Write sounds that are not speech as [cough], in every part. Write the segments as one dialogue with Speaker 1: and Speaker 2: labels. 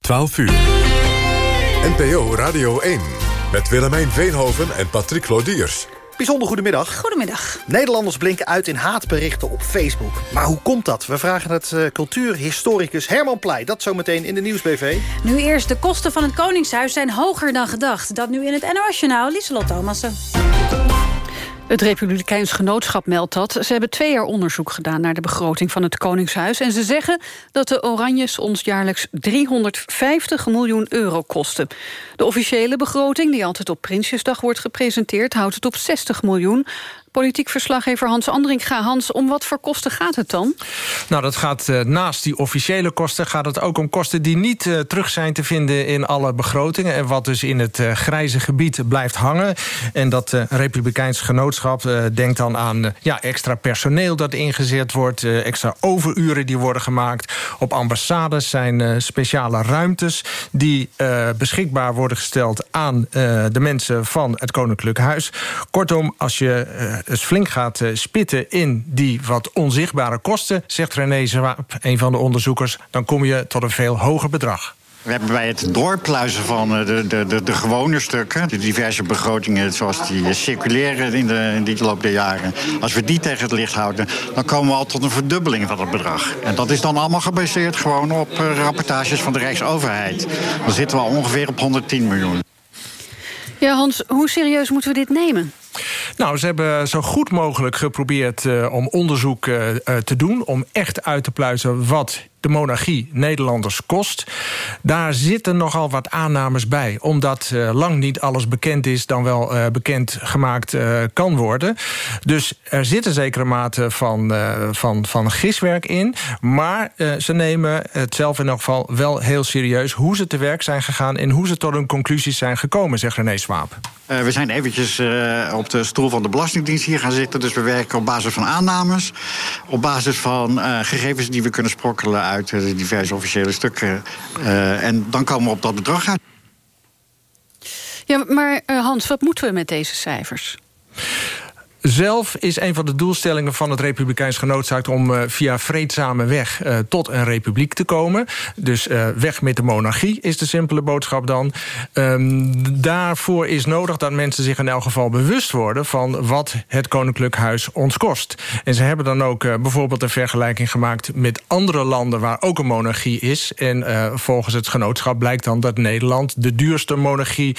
Speaker 1: 12 uur. NPO Radio 1. Met Willemijn Veenhoven en Patrick Lodiers.
Speaker 2: Bijzonder goedemiddag.
Speaker 3: Goedemiddag.
Speaker 2: Nederlanders blinken uit in haatberichten op Facebook. Maar hoe komt dat? We vragen het uh, cultuurhistoricus Herman Pleij. Dat zometeen in de Nieuwsbv.
Speaker 3: Nu eerst, de kosten van het Koningshuis zijn hoger dan gedacht. Dat nu in het NOS-journaal, Lieselot Thomassen.
Speaker 4: Het Republikeins Genootschap meldt dat. Ze hebben twee jaar onderzoek gedaan naar de begroting van het Koningshuis. En ze zeggen dat de Oranjes ons jaarlijks 350 miljoen euro kosten. De officiële begroting, die altijd op Prinsjesdag wordt gepresenteerd... houdt het op 60 miljoen. Politiek verslaggever Hans Andringa. Hans, om wat voor kosten gaat het dan?
Speaker 5: Nou, dat gaat uh, naast die officiële kosten... gaat het ook om kosten die niet uh, terug zijn te vinden in alle begrotingen... en wat dus in het uh, grijze gebied blijft hangen. En dat Republikeins Genootschap denkt dan aan ja, extra personeel dat ingezet wordt... extra overuren die worden gemaakt. Op ambassades zijn speciale ruimtes... die beschikbaar worden gesteld aan de mensen van het Koninklijk Huis. Kortom, als je dus flink gaat eh, spitten in die wat onzichtbare kosten... zegt René Zwaap, een van de onderzoekers... dan kom je tot een veel hoger bedrag.
Speaker 6: We hebben bij het doorpluizen van eh, de, de, de, de, gewone stukken... de diverse begrotingen zoals die eh, circuleren in de, in die loop der jaren... als we die tegen het licht houden, dan komen we al tot een verdubbeling van het bedrag. En dat is dan allemaal gebaseerd gewoon op rapportages van de Rijksoverheid. Dan zitten we al ongeveer op 110 miljoen.
Speaker 4: Ja, Hans, hoe serieus moeten we dit nemen?
Speaker 5: Nou, ze hebben zo goed mogelijk geprobeerd uh, om onderzoek uh, uh, te doen... om echt uit te pluizen wat de monarchie Nederlanders kost. Daar zitten nogal wat aannames bij. Omdat uh, lang niet alles bekend is... dan wel uh, bekend gemaakt uh, kan worden. Dus er zit een zekere mate van, van, van giswerk in. Maar ze nemen het zelf in elk geval wel heel serieus... hoe ze te werk zijn gegaan... en hoe ze tot hun conclusies zijn gekomen, zegt René Swaap.
Speaker 6: we zijn eventjes op de stoel van de Belastingdienst hier gaan zitten. Dus we werken op basis van aannames. Op basis van gegevens die we kunnen sprokkelen uit de diverse officiële stukken. Uh, en dan komen we op dat bedrag uit.
Speaker 4: Ja, maar uh, Hans, wat moeten we met deze cijfers?
Speaker 5: Zelf is een van de doelstellingen van het Republikeins Genootzaakt... om uh, via vreedzame weg uh, tot een republiek te komen. Dus uh, weg met de monarchie is de simpele boodschap dan. Um, daarvoor is nodig dat mensen zich in elk geval bewust worden... van wat het Koninklijk Huis ons kost. En ze hebben dan ook bijvoorbeeld een vergelijking gemaakt... met andere landen waar ook een monarchie is. En volgens het genootschap blijkt dan dat Nederland... de duurste monarchie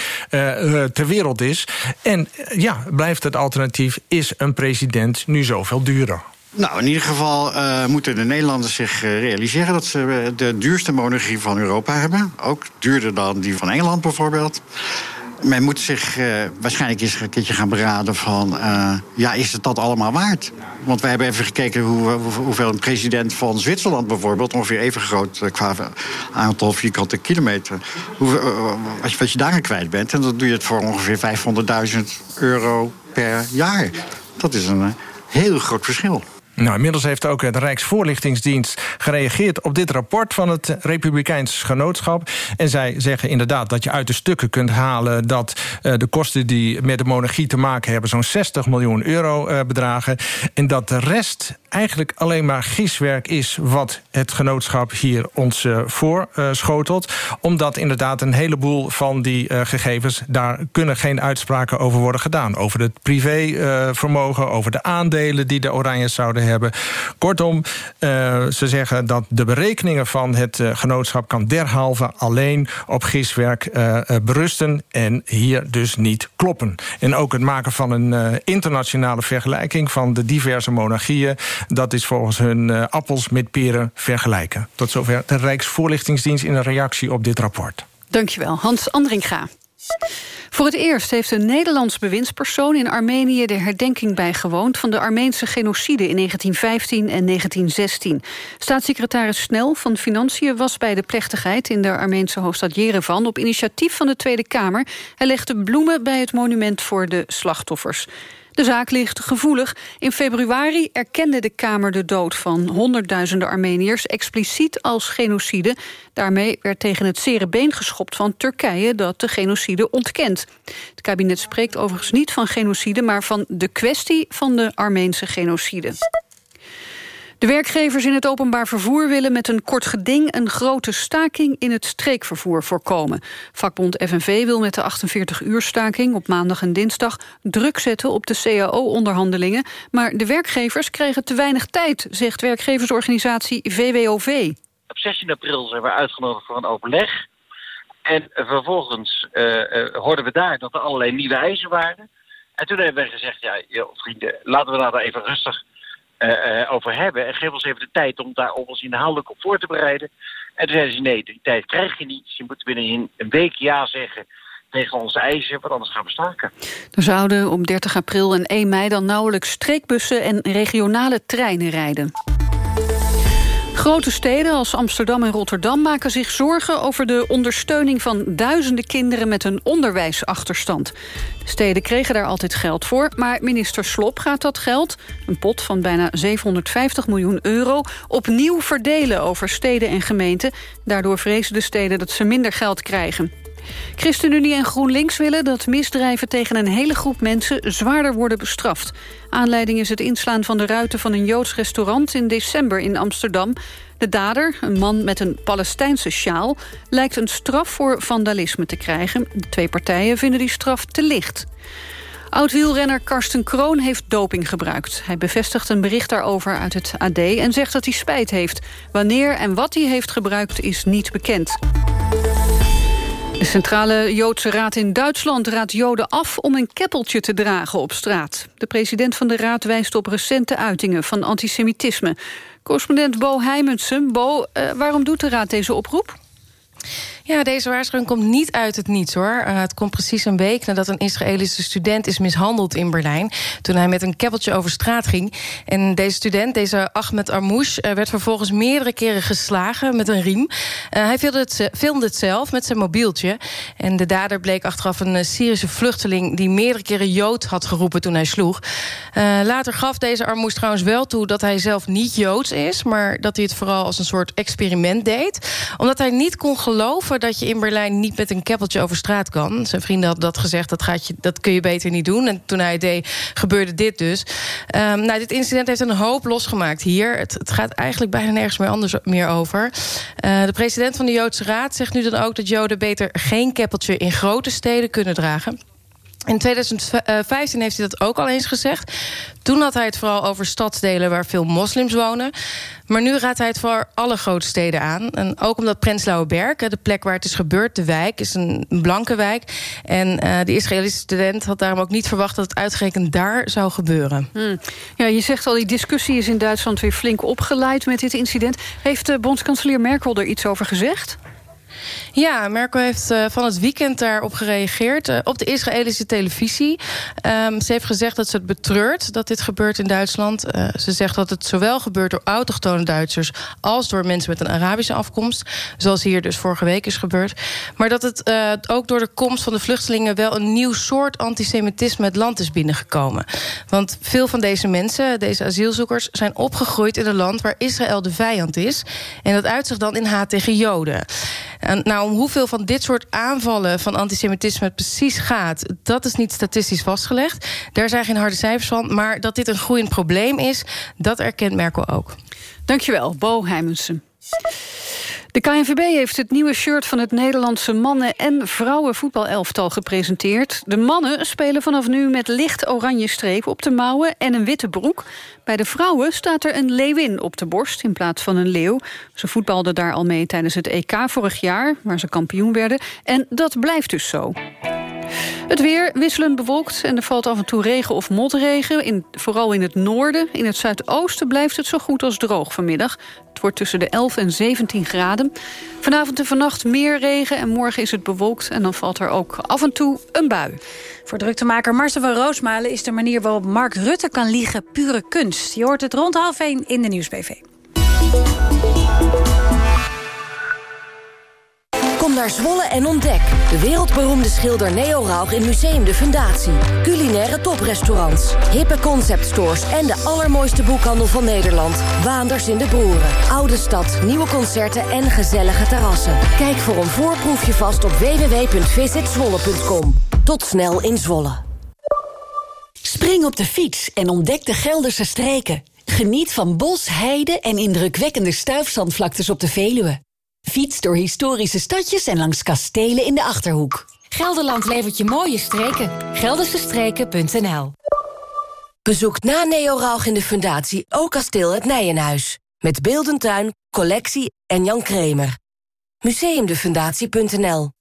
Speaker 5: ter wereld is. En ja, blijft het alternatief is een president nu zoveel duurder?
Speaker 6: Nou, in ieder geval uh, moeten de Nederlanders zich uh, realiseren... dat ze de duurste monarchie van Europa hebben. Ook duurder dan die van Engeland bijvoorbeeld. Men moet zich waarschijnlijk eens een keertje gaan beraden van... ja, is het dat allemaal waard? Want wij hebben even gekeken hoe, hoe, hoeveel een president van Zwitserland bijvoorbeeld... ongeveer even groot qua aantal vierkante kilometer... Hoe, wat, je, wat je kwijt bent. En dan doe je het voor ongeveer 500.000 euro per jaar. Dat is een heel groot verschil.
Speaker 5: Nou, inmiddels heeft ook de Rijksvoorlichtingsdienst gereageerd op dit rapport van het Republikeins Genootschap. En zij zeggen inderdaad dat je uit de stukken kunt halen dat uh, de kosten die met de monarchie te maken hebben zo'n 60 miljoen euro uh, bedragen. En dat de rest eigenlijk alleen maar giswerk is wat het genootschap hier ons uh, voorschotelt. Omdat inderdaad een heleboel van die gegevens, daar kunnen geen uitspraken over worden gedaan. Over het privévermogen, over de aandelen die de Oranjes zouden hebben. Kortom, uh, ze zeggen dat de berekeningen van het uh, genootschap... kan derhalve alleen op giswerk uh, berusten en hier dus niet kloppen. En ook het maken van een internationale vergelijking... van de diverse monarchieën, dat is volgens hun appels met peren vergelijken. Tot zover de Rijksvoorlichtingsdienst in een reactie op dit rapport.
Speaker 4: Dankjewel, Hans Andringa. Voor het eerst heeft een Nederlands bewindspersoon in Armenië de herdenking bijgewoond van de Armeense genocide in 1915 en 1916. Staatssecretaris Snel van Financiën was bij de plechtigheid in de Armeense hoofdstad Jerevan op initiatief van de Tweede Kamer. Hij legde bloemen bij het monument voor de slachtoffers. De zaak ligt gevoelig. In februari erkende de Kamer de dood van honderdduizenden Armeniërs expliciet als genocide. Daarmee werd tegen het zere been geschopt van Turkije dat de genocide ontkent. Het kabinet spreekt overigens niet van genocide, maar van de kwestie van de Armeense genocide. De werkgevers in het openbaar vervoer willen met een kort geding... een grote staking in het streekvervoer voorkomen. Vakbond FNV wil met de 48-uur-staking op maandag en dinsdag... druk zetten op de CAO-onderhandelingen. Maar de werkgevers kregen te weinig tijd, zegt werkgeversorganisatie VWOV.
Speaker 7: Op 16 april zijn we uitgenodigd voor een overleg. En vervolgens uh, uh, hoorden we daar dat er allerlei nieuwe eisen waren. En toen hebben we gezegd, ja, joh, vrienden, laten we daar even rustig over hebben. En geef ons even de tijd om daar ons inhoudelijk op voor te bereiden. En toen zeiden ze, nee, die tijd krijg je niet. Je moet binnen een week ja zeggen tegen onze eisen, want anders gaan we staken.
Speaker 4: Er zouden op 30 april en 1 mei dan nauwelijks streekbussen en regionale treinen rijden. Grote steden als Amsterdam en Rotterdam maken zich zorgen over de ondersteuning van duizenden kinderen met een onderwijsachterstand. De steden kregen daar altijd geld voor, maar minister Slop gaat dat geld, een pot van bijna 750 miljoen euro, opnieuw verdelen over steden en gemeenten. Daardoor vrezen de steden dat ze minder geld krijgen. ChristenUnie en GroenLinks willen dat misdrijven tegen een hele groep mensen zwaarder worden bestraft. Aanleiding is het inslaan van de ruiten van een Joods restaurant in december in Amsterdam. De dader, een man met een Palestijnse sjaal, lijkt een straf voor vandalisme te krijgen. De twee partijen vinden die straf te licht. Oud-wielrenner Karsten Kroon heeft doping gebruikt. Hij bevestigt een bericht daarover uit het AD en zegt dat hij spijt heeft. Wanneer en wat hij heeft gebruikt is niet bekend. De Centrale Joodse Raad in Duitsland raadt Joden af om een keppeltje te dragen op straat. De president van de raad wijst op recente uitingen van antisemitisme. Correspondent Bo Heimundsen. Bo, uh, waarom doet de raad deze oproep?
Speaker 8: Ja, deze waarschuwing komt niet uit het niets hoor. Uh, het komt precies een week nadat een Israëlische student is mishandeld in Berlijn. Toen hij met een keppeltje over straat ging. En deze student, deze Ahmed Armouche, uh, werd vervolgens meerdere keren geslagen met een riem. Uh, hij filmde het, filmde het, zelf met zijn mobieltje. En de dader bleek achteraf een Syrische vluchteling die meerdere keren Jood had geroepen toen hij sloeg. later gaf deze Armouche trouwens wel toe dat hij zelf niet Joods is, maar dat hij het vooral als een soort experiment deed. Omdat hij niet kon geloven dat je in Berlijn niet met een keppeltje over straat kan. Zijn vrienden hadden dat gezegd, dat, gaat je, dat kun je beter niet doen. En toen hij het deed, gebeurde dit dus. Um, nou, dit incident heeft een hoop losgemaakt hier. Het, het gaat eigenlijk bijna nergens meer anders meer over. Uh, de president van de Joodse Raad zegt nu dan ook... dat Joden beter geen keppeltje in grote steden kunnen dragen. In 2015 heeft hij dat ook al eens gezegd. Toen had hij het vooral over stadsdelen waar veel moslims wonen. Maar nu raadt hij het voor alle grote steden aan. En ook omdat Prenzlauer Berg, de plek waar het is gebeurd... de wijk, is een blanke wijk. En uh, de Israëlische student had daarom ook niet verwacht... dat het uitgerekend daar zou gebeuren.
Speaker 4: Hmm. Ja, je zegt al, die discussie is in Duitsland weer flink opgeleid met dit incident. Heeft de bondskanselier Merkel er iets over gezegd?
Speaker 8: Ja, Merkel heeft uh, van het weekend daarop gereageerd. Uh, op de Israëlische televisie. Um, ze heeft gezegd dat ze het betreurt dat dit gebeurt in Duitsland. Uh, ze zegt dat het zowel gebeurt door autochtone Duitsers... als door mensen met een Arabische afkomst. Zoals hier dus vorige week is gebeurd. Maar dat het ook door de komst van de vluchtelingen... wel een nieuw soort antisemitisme het land is binnengekomen. Want veel van deze mensen, deze asielzoekers... zijn opgegroeid in een land waar Israël de vijand is. En dat uit zich dan in haat tegen Joden. Nou, om hoeveel van dit soort aanvallen van antisemitisme het precies gaat... dat is niet statistisch vastgelegd. Daar zijn geen harde cijfers van. Maar dat dit een groeiend probleem is, dat erkent Merkel ook.
Speaker 4: Dankjewel, Bo Heimensen. De KNVB heeft het nieuwe shirt van het Nederlandse mannen- en vrouwenvoetbalelftal gepresenteerd. De mannen spelen vanaf nu met licht oranje strepen op de mouwen en een witte broek. Bij de vrouwen staat er een leeuwin op de borst in plaats van een leeuw. Ze voetbalden daar al mee tijdens het EK vorig jaar, waar ze kampioen werden. En dat blijft dus zo. Het weer wisselend bewolkt en er valt af en toe regen of motregen. In, vooral in het noorden. In het zuidoosten blijft het zo goed als droog vanmiddag. Het wordt tussen de 11 en 17 graden. Vanavond en vannacht meer regen en morgen is het bewolkt... en dan valt er ook af en toe een bui.
Speaker 3: Voor druktemaker Marcel van Roosmalen is de manier waarop Mark Rutte kan liegen pure kunst. Je hoort het rond half 1 in de Nieuwsbv.
Speaker 9: Kom naar Zwolle en ontdek. De wereldberoemde schilder Neo Rauch in Museum de Fundatie. Culinaire toprestaurants, hippe conceptstores... en de allermooiste boekhandel van Nederland. Waanders in de Broeren. Oude stad, nieuwe concerten en gezellige terrassen. Kijk voor een voorproefje vast op www.visitzwolle.com. Tot snel in Zwolle.
Speaker 10: Spring op de fiets en ontdek de Gelderse streken. Geniet van bos, heide en indrukwekkende stuifzandvlaktes op de Veluwe. Fiets door historische stadjes en langs kastelen in de Achterhoek.
Speaker 9: Gelderland levert je mooie streken. Geldersestreken.nl Bezoek na Neoralg in de Fundatie ook kasteel het Nijenhuis. Met Beeldentuin, collectie en Jan Kremer. Museumdefundatie.nl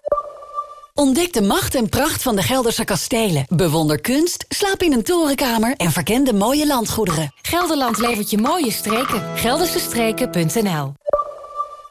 Speaker 10: Ontdek de macht en pracht van de Gelderse kastelen. Bewonder kunst, slaap in een torenkamer en verken de mooie landgoederen.
Speaker 9: Gelderland levert je mooie streken. Geldersestreken.nl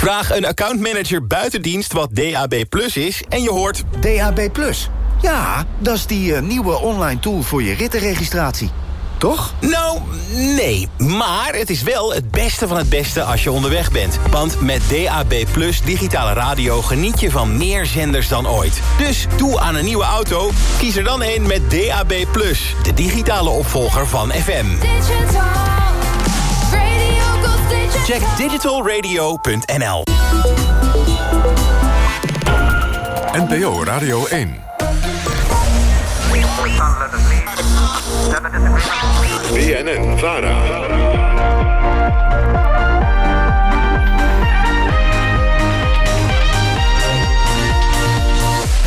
Speaker 11: Vraag een accountmanager buitendienst wat DAB Plus is en je hoort...
Speaker 12: DAB Plus? Ja, dat is die uh, nieuwe online tool voor je rittenregistratie. Toch?
Speaker 11: Nou, nee. Maar het is wel het beste van het beste als je onderweg bent. Want met DAB Plus digitale radio geniet je van meer zenders dan ooit. Dus doe aan een nieuwe auto, kies er dan een met DAB Plus. De digitale opvolger van FM. Check digitalradio.nl
Speaker 1: NPO Radio 1. BNN Vara.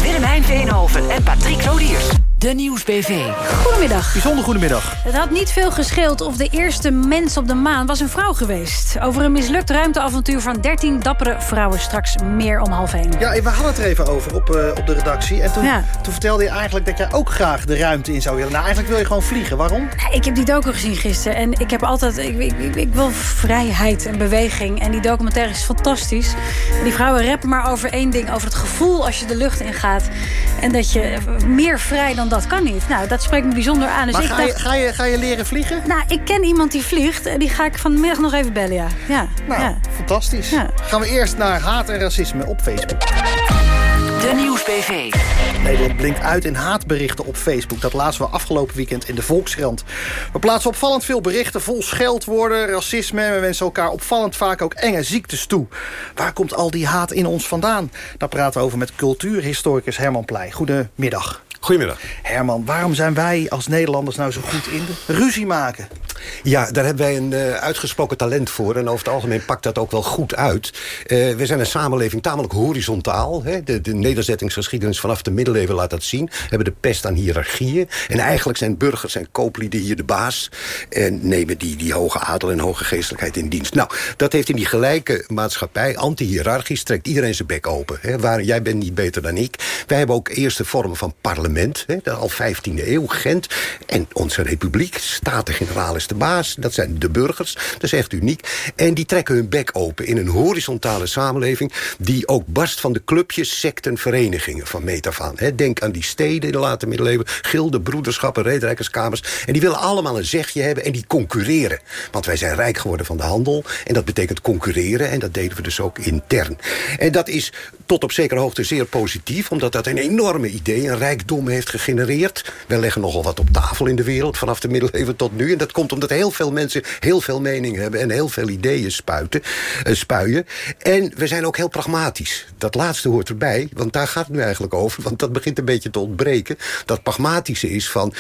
Speaker 9: Willemijn Veenhoven en Patrick Lodiers. De Nieuwsbv.
Speaker 3: Goedemiddag.
Speaker 2: Bijzonder goedemiddag.
Speaker 3: Het had niet veel gescheeld of de eerste mens op de maan was een vrouw geweest. Over een mislukt ruimteavontuur van 13 dappere vrouwen. Straks meer om half één.
Speaker 2: Ja, we hadden het er even over op, uh, op de redactie. En toen, ja. toen vertelde je eigenlijk dat jij ook graag de ruimte in zou willen. Nou, eigenlijk wil je gewoon vliegen. Waarom?
Speaker 3: Ik heb die docu gezien gisteren. En ik heb altijd... Ik, ik, ik, ik wil vrijheid en beweging. En die documentaire is fantastisch. Die vrouwen rappen maar over één ding. Over het gevoel als je de lucht ingaat. En dat je meer vrij dan dat kan niet. Nou, dat spreekt me bijzonder aan. Dus
Speaker 2: maar
Speaker 3: ik
Speaker 2: ga,
Speaker 3: dacht,
Speaker 2: je, ga, je, ga je leren vliegen?
Speaker 3: Nou, ik ken iemand die vliegt. En die ga ik vanmiddag nog even bellen, ja. ja
Speaker 2: nou,
Speaker 3: ja.
Speaker 2: fantastisch. Ja. Gaan we eerst naar haat en racisme op Facebook.
Speaker 9: De Nieuwsbv.
Speaker 2: Nederland blinkt uit in haatberichten op Facebook. Dat lazen we afgelopen weekend in de Volkskrant. We plaatsen opvallend veel berichten vol scheldwoorden, racisme... en we wensen elkaar opvallend vaak ook enge ziektes toe. Waar komt al die haat in ons vandaan? Daar praten we over met cultuurhistoricus Herman Pleij. Goedemiddag.
Speaker 13: Goedemiddag.
Speaker 2: Herman, waarom zijn wij als Nederlanders nou zo goed in de ruzie maken?
Speaker 13: Ja, daar hebben wij een uh, uitgesproken talent voor. En over het algemeen pakt dat ook wel goed uit. Uh, we zijn een samenleving tamelijk horizontaal. Hè? De, de nederzettingsgeschiedenis vanaf de middeleeuwen laat dat zien. We hebben de pest aan hiërarchieën. En eigenlijk zijn burgers en kooplieden hier de baas. En nemen die, die hoge adel en hoge geestelijkheid in dienst. Nou, dat heeft in die gelijke maatschappij, anti-hierarchisch... trekt iedereen zijn bek open. Hè? Waar, jij bent niet beter dan ik. Wij hebben ook eerste vormen van parlement. Hè? Al 15e eeuw, Gent. En onze republiek, Staten-Generaal is de baas. Dat zijn de burgers. Dat is echt uniek. En die trekken hun bek open in een horizontale samenleving... die ook barst van de clubjes, secten, verenigingen van meet af. Denk aan die steden in de late middeleeuwen. Gilden, broederschappen, rederijkerskamers. En die willen allemaal een zegje hebben en die concurreren. Want wij zijn rijk geworden van de handel. En dat betekent concurreren. En dat deden we dus ook intern. En dat is tot op zekere hoogte zeer positief... omdat dat een enorme idee, een rijkdom heeft gegenereerd. We leggen nogal wat op tafel in de wereld... vanaf de middeleeuwen tot nu. En dat komt omdat heel veel mensen heel veel mening hebben... en heel veel ideeën spuiten, uh, spuien. En we zijn ook heel pragmatisch. Dat laatste hoort erbij, want daar gaat het nu eigenlijk over. Want dat begint een beetje te ontbreken. Dat pragmatische is van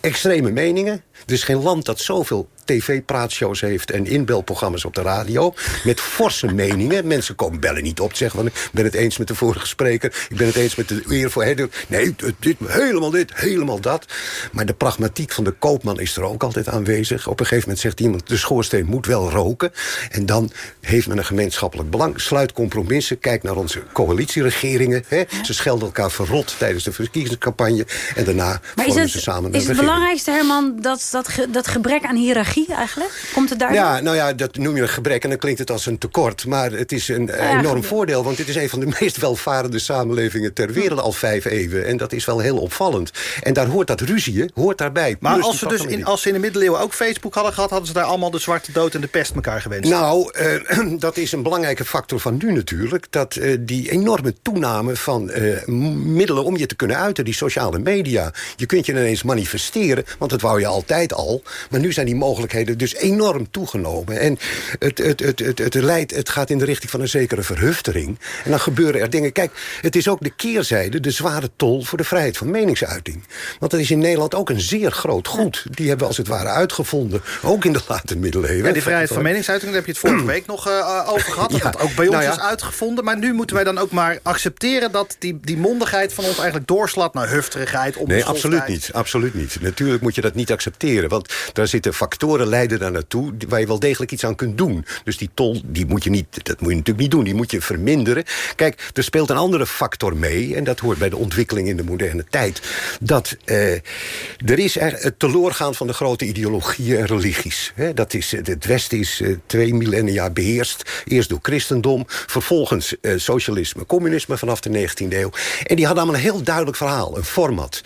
Speaker 13: extreme meningen. Er is geen land dat zoveel tv-praatshows heeft en inbelprogramma's op de radio. Met forse [laughs] meningen. Mensen komen bellen niet op. Zeggen van, ik ben het eens met de vorige spreker. Ik ben het eens met de eer voor... Nee, dit, helemaal dit, helemaal dat. Maar de pragmatiek van de koopman is er ook altijd aanwezig. Op een gegeven moment zegt iemand, de schoorsteen moet wel roken. En dan heeft men een gemeenschappelijk belang. Sluit compromissen. Kijk naar onze coalitieregeringen. Hè. Ze schelden elkaar verrot tijdens de verkiezingscampagne. En daarna
Speaker 3: maar
Speaker 13: vormen
Speaker 3: is het,
Speaker 13: ze samen
Speaker 3: Is het belangrijkste, Herman, dat, dat, ge, dat gebrek aan hiërarchie eigenlijk? Komt het daar?
Speaker 13: Ja, nou ja, dat noem je een gebrek en dan klinkt het als een tekort. Maar het is een
Speaker 3: Ja,
Speaker 13: enorm voordeel, want dit is een van de [laughs] meest welvarende samenlevingen ter wereld al vijf eeuwen. En dat is wel heel opvallend. En daar hoort dat ruzieën, hoort daarbij.
Speaker 2: Maar
Speaker 13: Plus
Speaker 2: als, ze dus in, als ze in de middeleeuwen ook Facebook hadden gehad... hadden ze daar allemaal de zwarte dood en de pest elkaar gewenst.
Speaker 13: Nou, eh, [clears throat] dat is een belangrijke factor van nu natuurlijk. Dat eh, die enorme toename van eh, middelen om je te kunnen uiten, die sociale media. Je kunt je ineens manifesteren, want dat wou je altijd al. Maar nu zijn die mogelijkheden dus enorm toegenomen. En het, het, het, het, het, leidt, het gaat in de richting van een zekere verhuftering. En dan gebeuren er dingen. Kijk, het is ook de keerzijde, de zware tol voor de vrijheid van meningsuiting. Want dat is in Nederland ook een zeer groot goed. Die hebben we als het ware uitgevonden, ook in de late middeleeuwen.
Speaker 2: Ja, die vrijheid van meningsuiting, daar heb je het vorige week nog eh, over gehad. Dat
Speaker 13: Ja,
Speaker 2: dat ook bij ons
Speaker 13: nou ja.
Speaker 2: is uitgevonden. Maar nu moeten wij dan ook maar accepteren... dat die, die mondigheid van ons eigenlijk doorslaat naar hufterigheid.
Speaker 13: Nee, absoluut niet, absoluut niet. Natuurlijk moet je dat niet accepteren. Want daar zitten factoren leiden daar naartoe... waar je wel degelijk iets aan kunt doen. Dus die tol, die moet je niet, dat moet je natuurlijk niet doen. Die moet je verminderen. Kijk, er speelt een andere factor mee... en dat hoort bij de ontwikkeling in de moderne tijd. Dat eh, er is er het teloorgaan van de grote ideologieën en religies. Hè, dat is, het Westen is eh, twee millennia beheerst. Eerst door christendom, vervolgens eh, socialisme, communisme vanaf de 19e eeuw. En die hadden allemaal een heel duidelijk verhaal, een format.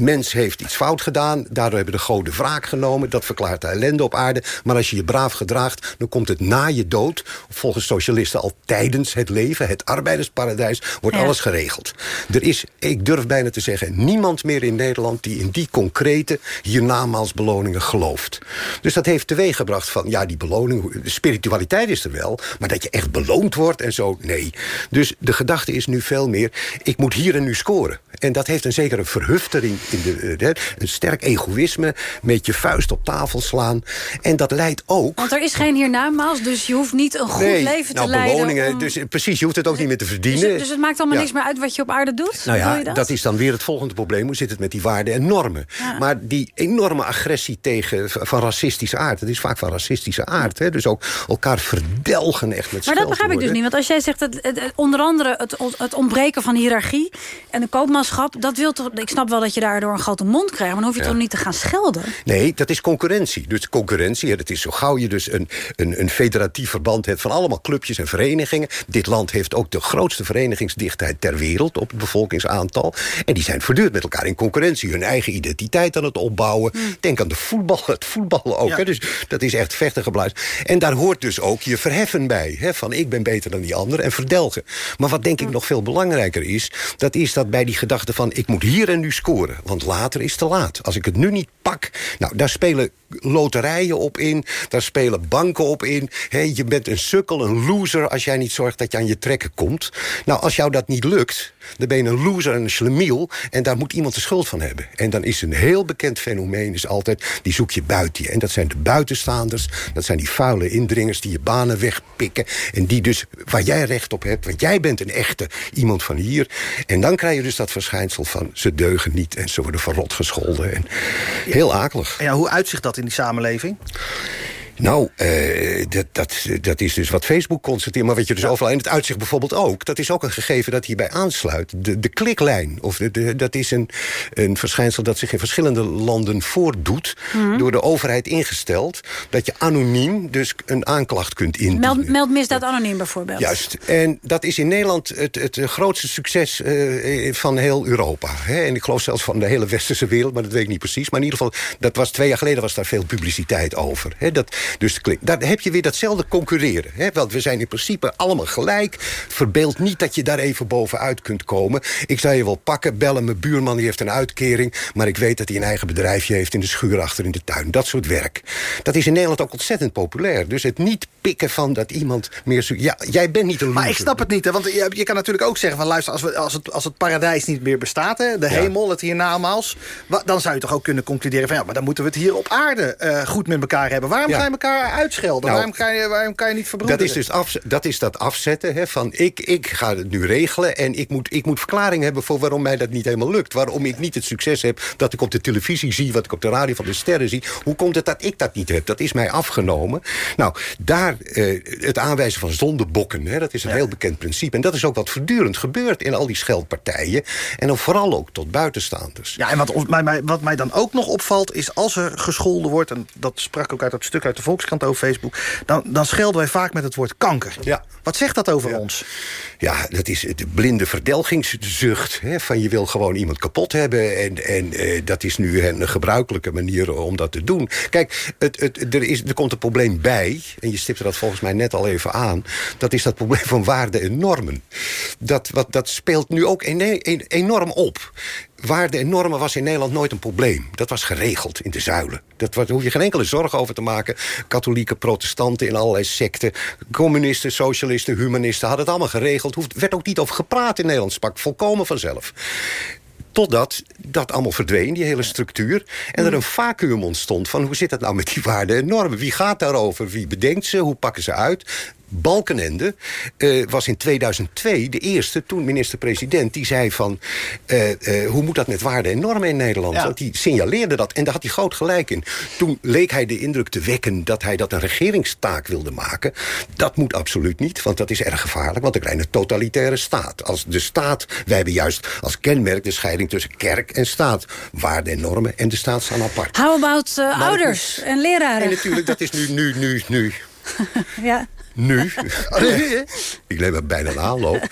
Speaker 13: Mens heeft iets fout gedaan, daardoor hebben de goden wraak genomen. Dat verklaart de ellende op aarde. Maar als je je braaf gedraagt, dan komt het na je dood... volgens socialisten al tijdens het leven, het arbeidersparadijs... wordt
Speaker 14: Ja.
Speaker 13: alles geregeld. Er is, ik durf bijna te zeggen, niemand meer in Nederland... die in die concrete hiernamaals-beloningen gelooft. Dus dat heeft teweeggebracht van, ja, die beloning... de spiritualiteit is er wel, maar dat je echt beloond wordt en zo, nee. Dus de gedachte is nu veel meer, ik moet hier en nu scoren. En dat heeft een zekere verhuftering, in de, eh, een sterk egoïsme... met je vuist op tafel slaan. En dat leidt ook...
Speaker 3: Want er is geen hiernamaals, dus je hoeft niet een goed
Speaker 13: Nee,
Speaker 3: leven
Speaker 13: nou,
Speaker 3: te leiden.
Speaker 13: beloningen,
Speaker 3: om-
Speaker 13: dus precies, je hoeft het ook niet meer te
Speaker 3: dus,
Speaker 13: verdienen.
Speaker 3: het- dus het maakt allemaal
Speaker 13: Ja.
Speaker 3: niks meer uit wat je op aarde doet?
Speaker 13: Nou ja, dat? is dan weer het volgende probleem. Hoe zit het met die waarden en normen?
Speaker 3: Ja.
Speaker 13: Maar die enorme agressie tegen, van racistische aard... dat is vaak van racistische aard. Hè? Dus ook elkaar verdelgen echt met
Speaker 3: Maar dat begrijp ik dus niet. Want als jij zegt, dat het, het- onder andere het, het ontbreken van hiërarchie... en de koopmanschap, dat wil toch... ik snap wel dat je daardoor een grote mond krijgt... maar dan hoef je
Speaker 13: Ja.
Speaker 3: toch niet te gaan schelden?
Speaker 13: Nee, dat is concurrentie. Dus concurrentie, hè, dat is zo gauw je dus een, een, een federatief verband hebt... van allemaal clubjes en verenigingen. Dit land heeft ook de grootste verenigingsdichtheid ter wereld... op het bevolkingsaantal. En die zijn voortdurend met elkaar in concurrentie. Hun eigen identiteit aan het opbouwen. Denk aan de voetbal, het voetballen ook.
Speaker 2: Ja.
Speaker 13: Hè? Dus dat is echt vechten. En daar hoort dus ook je verheffen bij. Hè? Van ik ben beter dan die ander en verdelgen. Maar wat denk ik nog veel belangrijker is... dat is dat bij die gedachte van ik moet hier en nu scoren. Want later is te laat. Als ik het nu niet pak... Nou, daar spelen loterijen op in. Daar spelen banken op in. Hè, je bent een sukkel, een loser... als jij niet zorgt dat je aan je trekken komt. Nou, als jou dat niet lukt... dan ben je een loser en een schlemiel... en daar moet iemand de schuld van hebben. En dan is een heel bekend fenomeen is altijd... die zoek je buiten je. En dat zijn de buitenstaanders. Dat zijn die vuile indringers die je banen wegpikken. En die dus, waar jij recht op hebt... want jij bent een echte iemand van hier. En dan krijg je dus dat verschijnsel van... ze deugen niet en ze worden verrot gescholden. En heel akelig.
Speaker 2: Ja, hoe uitzicht dat in die samenleving?
Speaker 13: Nou, eh, dat, dat, dat is dus wat Facebook constateert. Maar wat je dus overal... En het uitzicht bijvoorbeeld ook... dat is ook een gegeven dat hierbij aansluit. De, de kliklijn. Of de, de- dat is een, een verschijnsel dat zich in verschillende landen voordoet...
Speaker 3: Mhm.
Speaker 13: door de overheid ingesteld... dat je anoniem dus een aanklacht kunt indienen.
Speaker 3: Meld, meld misdaad anoniem bijvoorbeeld.
Speaker 13: Juist. En dat is in Nederland het, het grootste succes eh, van heel Europa. Hè? En ik geloof zelfs van de hele westerse wereld, maar dat weet ik niet precies. Maar in ieder geval, dat was twee jaar geleden was daar veel publiciteit over. Hè? Dat, dus daar heb je weer datzelfde concurreren. Hè? Want we zijn in principe allemaal gelijk. Verbeeld niet dat je daar even bovenuit kunt komen. Ik zou je wel pakken, bellen, mijn buurman die heeft een uitkering... maar ik weet dat hij een eigen bedrijfje heeft in de schuur achter in de tuin. Dat soort werk. Dat is in Nederland ook ontzettend populair. Dus het niet pikken van dat iemand meer... Ja, jij bent niet een loser.
Speaker 2: Maar ik snap het niet, hè, want je, je kan natuurlijk ook zeggen... van luister, als, we, als, het, als het paradijs niet meer bestaat, hè, de hemel, het hiernamaals... dan zou je toch ook kunnen concluderen van... ja, maar dan moeten we het hier op aarde eh, goed met elkaar hebben. Waarom
Speaker 13: Ja.
Speaker 2: Elkaar uitschelden?
Speaker 13: Nou,
Speaker 2: waarom, kan je, waarom kan je niet verbroederen?
Speaker 13: Dat is dus af, dat, is dat afzetten hè, van ik, ik ga het nu regelen... en ik moet, ik moet verklaring hebben voor waarom mij dat niet helemaal lukt. Waarom ik niet het succes heb dat ik op de televisie zie... wat ik op de radio van de sterren zie. Hoe komt het dat ik dat niet heb? Dat is mij afgenomen. Nou, daar eh, het aanwijzen van zondebokken... Hè, dat is een heel bekend principe. En dat is ook wat voortdurend gebeurt in al die scheldpartijen. En dan vooral ook tot buitenstaanders.
Speaker 2: Ja, en wat, mij- wat mij dan ook nog opvalt is als er gescholden wordt... en dat sprak ook uit dat stuk uit de Volkskrant over Facebook... dan, dan schelden wij vaak met het woord kanker.
Speaker 13: Ja.
Speaker 2: Wat zegt dat over ons?
Speaker 13: Ja, dat is de blinde verdelgingszucht. Hè, van je wil gewoon iemand kapot hebben. En, en eh, dat is nu een gebruikelijke manier om dat te doen. Kijk, het, het, er, is, er komt een probleem bij. En je stipte dat volgens mij net al even aan. Dat is dat probleem van waarden en normen. Dat, wat, dat speelt nu ook een- enorm op. Waarden en normen was in Nederland nooit een probleem. Dat was geregeld in de zuilen. Dat daar hoef je geen enkele zorg over te maken. Katholieken, protestanten in allerlei secten... communisten, socialisten, humanisten hadden het allemaal geregeld. Er werd ook niet over gepraat in Nederland. Sprak volkomen vanzelf. Totdat dat allemaal verdween, die hele structuur. En er een vacuüm ontstond van hoe zit het nou met die waarden en normen? Wie gaat daarover? Wie bedenkt ze? Hoe pakken ze uit? Balkenende eh, was in 2002 de eerste, toen minister-president... die zei van, eh, eh, hoe moet dat met waarden en normen in Nederland? Want die signaleerde dat en daar had hij groot gelijk in. Toen leek hij de indruk te wekken dat hij dat een regeringstaak wilde maken. Dat moet absoluut niet, want dat is erg gevaarlijk... want dan krijg je een totalitaire staat. Als de staat, wij hebben juist als kenmerk de scheiding tussen kerk en staat. Waarden en normen en de staat staan apart.
Speaker 3: How about eh, ouders en leraren?
Speaker 13: En natuurlijk, dat is nu, nu, nu, nu... [laughs]
Speaker 3: ja.
Speaker 13: Nu. [laughs] Ik neem bijna een aanloop.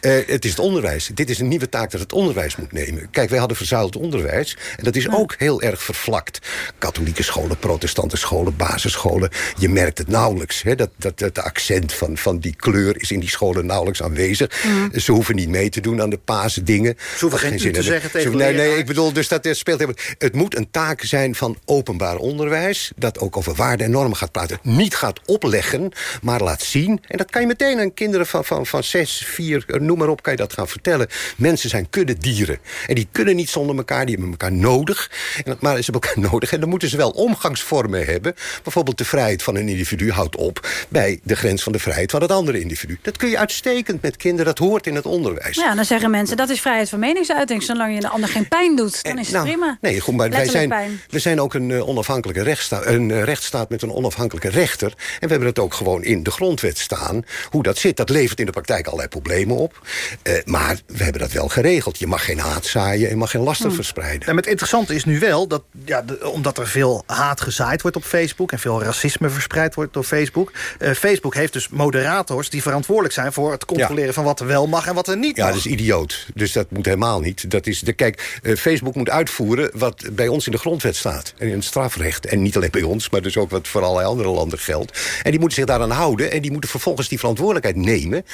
Speaker 13: Eh, het is het onderwijs. Dit is een nieuwe taak dat het onderwijs moet nemen. Kijk, wij hadden verzuild onderwijs. En dat is ook heel erg vervlakt. Katholieke scholen, protestante scholen, basisscholen. Je merkt het nauwelijks. Hè? Dat, dat, dat de accent van, van die kleur is in die scholen nauwelijks aanwezig. Ze hoeven niet mee te doen aan de paasdingen. Ze
Speaker 2: hoeven geen u te zeggen tegen
Speaker 13: Nee, nee, ik bedoel, dus dat eh, speelt helemaal... Het moet een taak zijn van openbaar onderwijs... dat ook over waarden en normen gaat praten. Niet gaat opleggen, maar laat zien. En dat kan je meteen aan kinderen van, van, van zes, vier, eh, noem maar op... kan je dat gaan vertellen. Mensen zijn kuddedieren. En die kunnen niet zonder elkaar, die hebben elkaar nodig. En, maar ze hebben elkaar [laughs] nodig en dan moeten ze wel omgangsvormen hebben. Bijvoorbeeld de vrijheid van een individu houdt op... bij de grens van de vrijheid van het andere individu. Dat kun je uitstekend met kinderen, dat hoort in het onderwijs.
Speaker 3: Ja, dan zeggen mensen dat is vrijheid van meningsuiting. Zolang je de ander geen pijn doet, dan is het
Speaker 13: Nou,
Speaker 3: prima.
Speaker 13: Nee, goed, maar wij zijn,
Speaker 3: pijn.
Speaker 13: we zijn ook een, eh, onafhankelijke rechtsstaat, een eh, rechtsstaat met een onafhankelijke rechter. En we hebben het ook gewoon in de grondwet staan. Hoe dat zit, dat levert in de praktijk allerlei problemen op. Eh, maar we hebben dat wel geregeld. Je mag geen haat zaaien en mag geen laster
Speaker 2: Hmm.
Speaker 13: verspreiden.
Speaker 2: En het interessante is nu wel, dat, ja, de- omdat er veel haat gezaaid wordt op Facebook... en veel racisme verspreid wordt door Facebook... eh, Facebook heeft dus moderators die verantwoordelijk zijn... voor het controleren van wat er wel mag en wat er niet
Speaker 13: Ja,
Speaker 2: mag.
Speaker 13: dat is idioot. Dus dat moet helemaal niet. Dat is de, kijk, eh, Facebook moet uitvoeren wat bij ons in de grondwet staat. En in het strafrecht. En niet alleen bij ons, maar dus ook wat voor allerlei andere landen geldt. En die moeten zich daaraan houden. En die moeten vervolgens die verantwoordelijkheid nemen.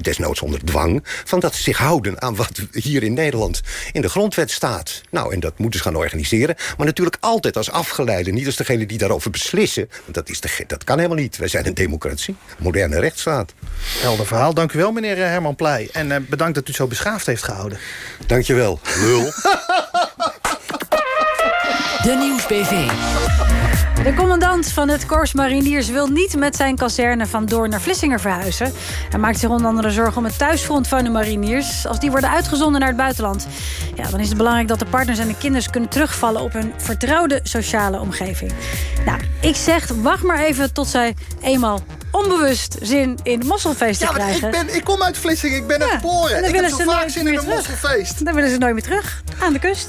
Speaker 13: Desnoods onder dwang. Van dat ze zich houden aan wat hier in Nederland in de grondwet staat. Nou, en dat moeten ze gaan organiseren. Maar natuurlijk altijd als afgeleide. Niet als degene die daarover beslissen. Want dat, is de, dat kan helemaal niet. Wij zijn een democratie. Een moderne rechtsstaat.
Speaker 2: Helder verhaal. Dank u wel, meneer eh, Herman Pleij. En eh, bedankt dat u het zo beschaafd heeft gehouden.
Speaker 13: Dankjewel, lul. [laughs]
Speaker 10: De Nieuwsbv.
Speaker 3: De commandant van het Korps Mariniers wil niet met zijn kazerne van Doorn naar Vlissingen verhuizen. Hij maakt zich onder andere zorgen om het thuisfront van de mariniers. Als die worden uitgezonden naar het buitenland, ja, dan is het belangrijk dat de partners en de kinderen kunnen terugvallen op hun vertrouwde sociale omgeving. Nou, ik zeg, wacht maar even tot zij eenmaal onbewust zin in mosselfeesten
Speaker 2: Ja, ik,
Speaker 3: krijgen.
Speaker 2: ben, ik kom uit Vlissingen, ik ben
Speaker 3: Ja, dan
Speaker 2: Ik heb zo vaak zin in een
Speaker 3: terug.
Speaker 2: mosselfeest.
Speaker 3: Dan willen ze nooit meer terug aan de kust.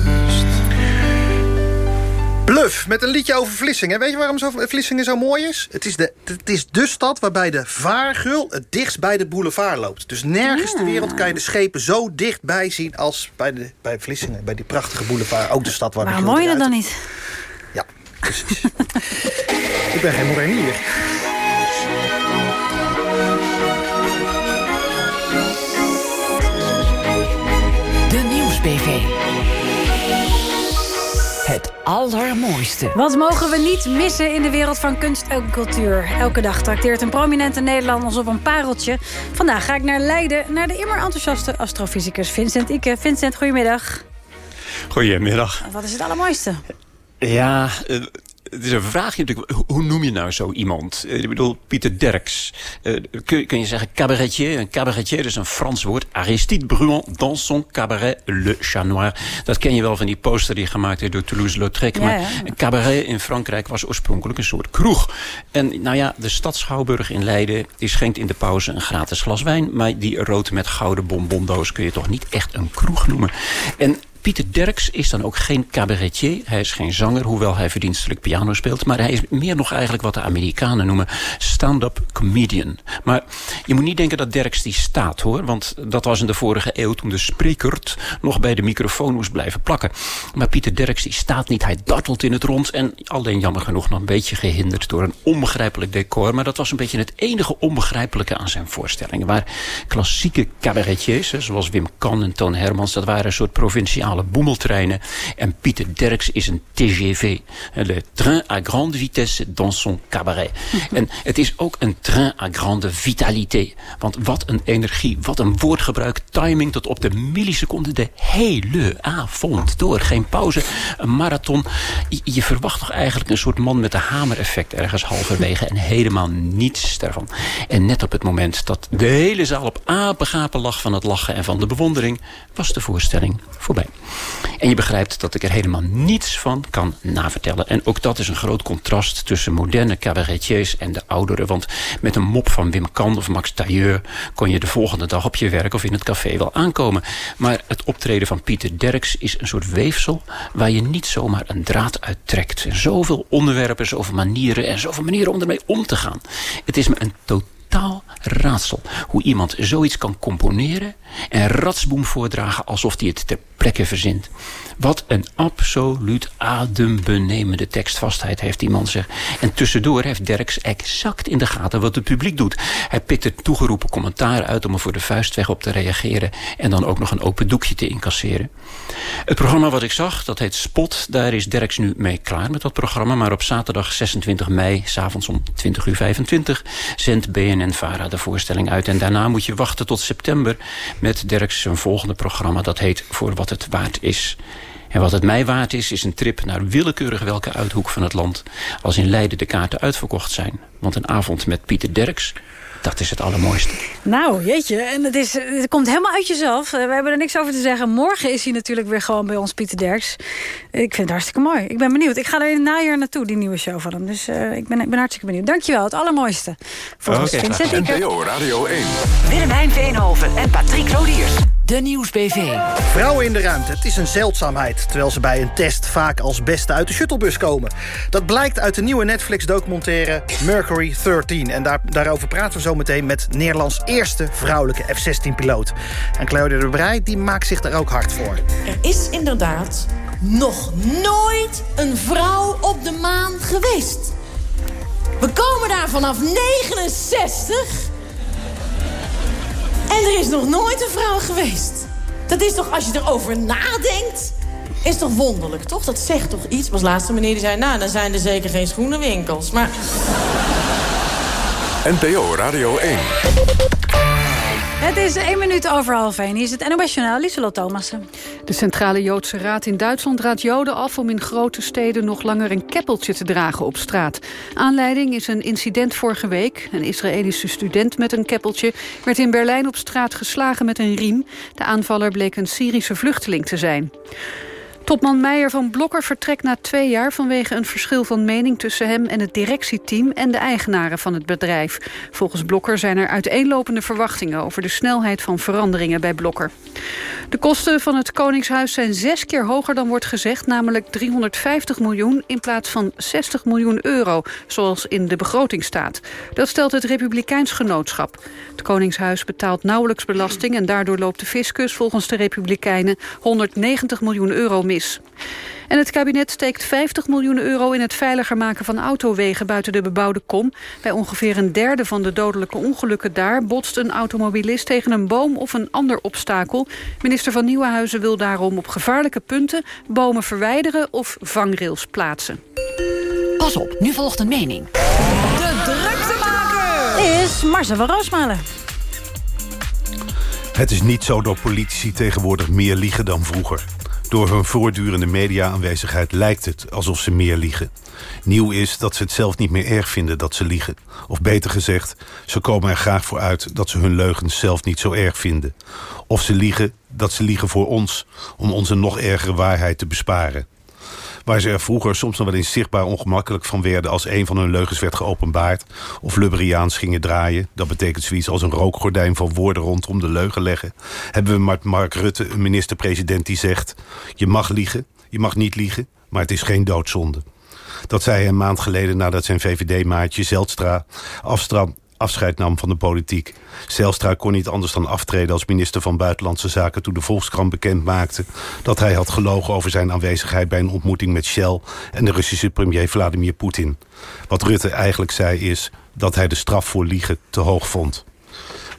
Speaker 2: Met een liedje over Vlissingen. Weet je waarom zo, Vlissingen zo mooi is? Het is, de, het is de stad waarbij de vaargul het dichtst bij de boulevard loopt. Dus nergens ter wereld kan je de schepen zo dichtbij zien... als bij, de, bij Vlissingen, bij die prachtige boulevard. Ook de stad waar de
Speaker 3: mooi dat dan niet?
Speaker 2: Ja, precies. [laughs] Ik ben geen modernier.
Speaker 10: De Nieuwsbv. Het allermooiste.
Speaker 3: Wat mogen we niet missen in de wereld van kunst en cultuur? Elke dag trakteert een prominente Nederlander ons op een pareltje. Vandaag ga ik naar Leiden, naar de immer enthousiaste astrofysicus Vincent Ike. Vincent, goedemiddag.
Speaker 15: Goedemiddag.
Speaker 3: Wat is het allermooiste?
Speaker 15: Ja, eh, het is een vraagje natuurlijk. Hoe- noem je nou zo iemand? Eh, Ik bedoel, Pieter Derks. Eh, kun, kun je zeggen cabaretier? Een cabaretier is een Frans woord. Aristide Bruant dans son cabaret Le Chat Noir. Dat ken je wel van die poster die gemaakt is door Toulouse-Lautrec.
Speaker 3: Ja,
Speaker 15: maar een cabaret in Frankrijk was oorspronkelijk een soort kroeg. En nou ja, de stad Schouwburg in Leiden... die schenkt in de pauze een gratis glas wijn. Maar die rood met gouden bonbondoos kun je toch niet echt een kroeg noemen. En Pieter Derks is dan ook geen cabaretier. Hij is geen zanger, hoewel hij verdienstelijk piano speelt. Maar hij is meer nog eigenlijk wat de Amerikanen noemen stand-up comedian. Maar je moet niet denken dat Derks die staat, hoor. Want dat was in de vorige eeuw toen de sprekert nog bij de microfoon moest blijven plakken. Maar Pieter Derks die staat niet, hij dartelt in het rond. En alleen jammer genoeg nog een beetje gehinderd door een onbegrijpelijk decor. Maar dat was een beetje het enige onbegrijpelijke aan zijn voorstellingen. Waar klassieke cabaretiers, zoals Wim Kan en Toon Hermans... dat waren een soort provinciale boemeltreinen. En Pieter Derks is een TGV. Le train à grande vitesse dans son cabaret. [laughs] En het is ook een train à grande vitalité. Want wat een energie, wat een woordgebruik. Timing tot op de milliseconde, de hele avond door. Geen pauze, een marathon. Je, je verwacht toch eigenlijk een soort man met een hamereffect ergens halverwege. En helemaal niets daarvan. En net op het moment dat de hele zaal op apengapen lag van het lachen en van de bewondering... was de voorstelling voorbij. En je begrijpt dat ik er helemaal niets van kan navertellen. En ook dat is een groot contrast tussen moderne cabaretiers en de ouderen. Want met een mop van Wim Kan of Max Tailleur... kon je de volgende dag op je werk of in het café wel aankomen. Maar het optreden van Pieter Derks is een soort weefsel... waar je niet zomaar een draad uit trekt. Zoveel onderwerpen, zoveel manieren en zoveel manieren om ermee om te gaan. Het is me een totaal raadsel hoe iemand zoiets kan componeren... en ratsboom voordragen alsof hij het ter plekke verzint. Wat een absoluut adembenemende tekstvastheid heeft die man zeg. En tussendoor heeft Derks exact in de gaten wat het publiek doet. Hij pikt er toegeroepen commentaar uit om er voor de vuistweg op te reageren... en dan ook nog een open doekje te incasseren. Het programma wat ik zag, dat heet Spot. Daar is Derks nu mee klaar met dat programma. Maar op zaterdag 26 mei, s'avonds om 20 uur 25... zendt BNN-VARA de voorstelling uit. En daarna moet je wachten tot september... met Derks zijn volgende programma. Dat heet Voor wat het waard is. En wat het mij waard is, is een trip naar willekeurig welke uithoek van het land... als in Leiden de kaarten uitverkocht zijn. Want een avond met Pieter Derks, dat is het allermooiste.
Speaker 3: Nou, jeetje. En het, is, het komt helemaal uit jezelf. Eh, We hebben er niks over te zeggen. Morgen is hij natuurlijk weer gewoon bij ons, Pieter Derks. Ik vind het hartstikke mooi. Ik ben benieuwd. Ik ga er in het najaar naartoe, die nieuwe show van hem. Dus uh, ik, ben, ik ben hartstikke benieuwd. Dankjewel, het allermooiste. Volgens
Speaker 1: okay,
Speaker 3: Vincent.
Speaker 1: NPO Radio 1.
Speaker 16: Willemijn Veenhoven en Patrick Lodiers. De Nieuwsbv.
Speaker 2: Vrouwen in de ruimte, het is een zeldzaamheid... terwijl ze bij een test vaak als beste uit de shuttlebus komen. Dat blijkt uit de nieuwe Netflix-documentaire Mercury 13. En daar, daarover praten we zo meteen met Nederlands eerste vrouwelijke F-16-piloot. En Claudia de Breij die maakt zich daar ook hard voor.
Speaker 17: Er is inderdaad nog nooit een vrouw op de maan geweest. We komen daar vanaf 69... En er is nog nooit een vrouw geweest. Dat is toch, als je erover nadenkt... is toch wonderlijk, toch? Dat zegt toch iets? Was laatste meneer die zei... nou, dan zijn er zeker geen schoenenwinkels. Maar...
Speaker 1: NPO Radio 1.
Speaker 3: Het is één minuut over half één. Hier is het NOS Journaal, Lieselot Thomassen.
Speaker 4: De Centrale Joodse Raad in Duitsland raadt Joden af... om in grote steden nog langer een keppeltje te dragen op straat. Aanleiding is een incident vorige week. Een Israëlische student met een keppeltje... werd in Berlijn op straat geslagen met een riem. De aanvaller bleek een Syrische vluchteling te zijn. Topman Meijer van Blokker vertrekt na twee jaar... vanwege een verschil van mening tussen hem en het directieteam... en de eigenaren van het bedrijf. Volgens Blokker zijn er uiteenlopende verwachtingen... over de snelheid van veranderingen bij Blokker. De kosten van het Koningshuis zijn zes keer hoger dan wordt gezegd... namelijk 350 miljoen in plaats van 60 miljoen euro... zoals in de begroting staat. Dat stelt het Republikeins Genootschap. Het Koningshuis betaalt nauwelijks belasting... en daardoor loopt de fiscus volgens de Republikeinen 190 miljoen euro mis. En het kabinet steekt 50 miljoen euro in het veiliger maken van autowegen buiten de bebouwde kom. Bij ongeveer een derde van de dodelijke ongelukken daar botst een automobilist tegen een boom of een ander obstakel. Minister van Nieuwenhuizen wil daarom op gevaarlijke punten bomen verwijderen of vangrails plaatsen.
Speaker 16: Pas op, nu volgt een mening.
Speaker 3: De druktemaker is Marcel van Roosmalen.
Speaker 18: Het is niet zo dat politici tegenwoordig meer liegen dan vroeger. Door hun voortdurende media-aanwezigheid lijkt het alsof ze meer liegen. Nieuw is dat ze het zelf niet meer erg vinden dat ze liegen. Of beter gezegd, ze komen er graag voor uit dat ze hun leugens zelf niet zo erg vinden. Of ze liegen dat ze liegen voor ons, om ons een nog ergere waarheid te besparen. Waar ze er vroeger soms nog wel eens zichtbaar ongemakkelijk van werden... als een van hun leugens werd geopenbaard... of Lubberiaans gingen draaien... dat betekent zoiets als een rookgordijn van woorden rondom de leugen leggen... hebben we met Mark Rutte een minister-president die zegt... je mag liegen, je mag niet liegen, maar het is geen doodzonde. Dat zei hij een maand geleden nadat zijn VVD-maatje Zeldstra afstra afscheid nam van de politiek. Zelstra kon niet anders dan aftreden als minister van Buitenlandse Zaken... toen de Volkskrant bekend maakte dat hij had gelogen over zijn aanwezigheid... bij een ontmoeting met Shell en de Russische premier Vladimir Poetin. Wat Rutte eigenlijk zei is dat hij de straf voor liegen te hoog vond.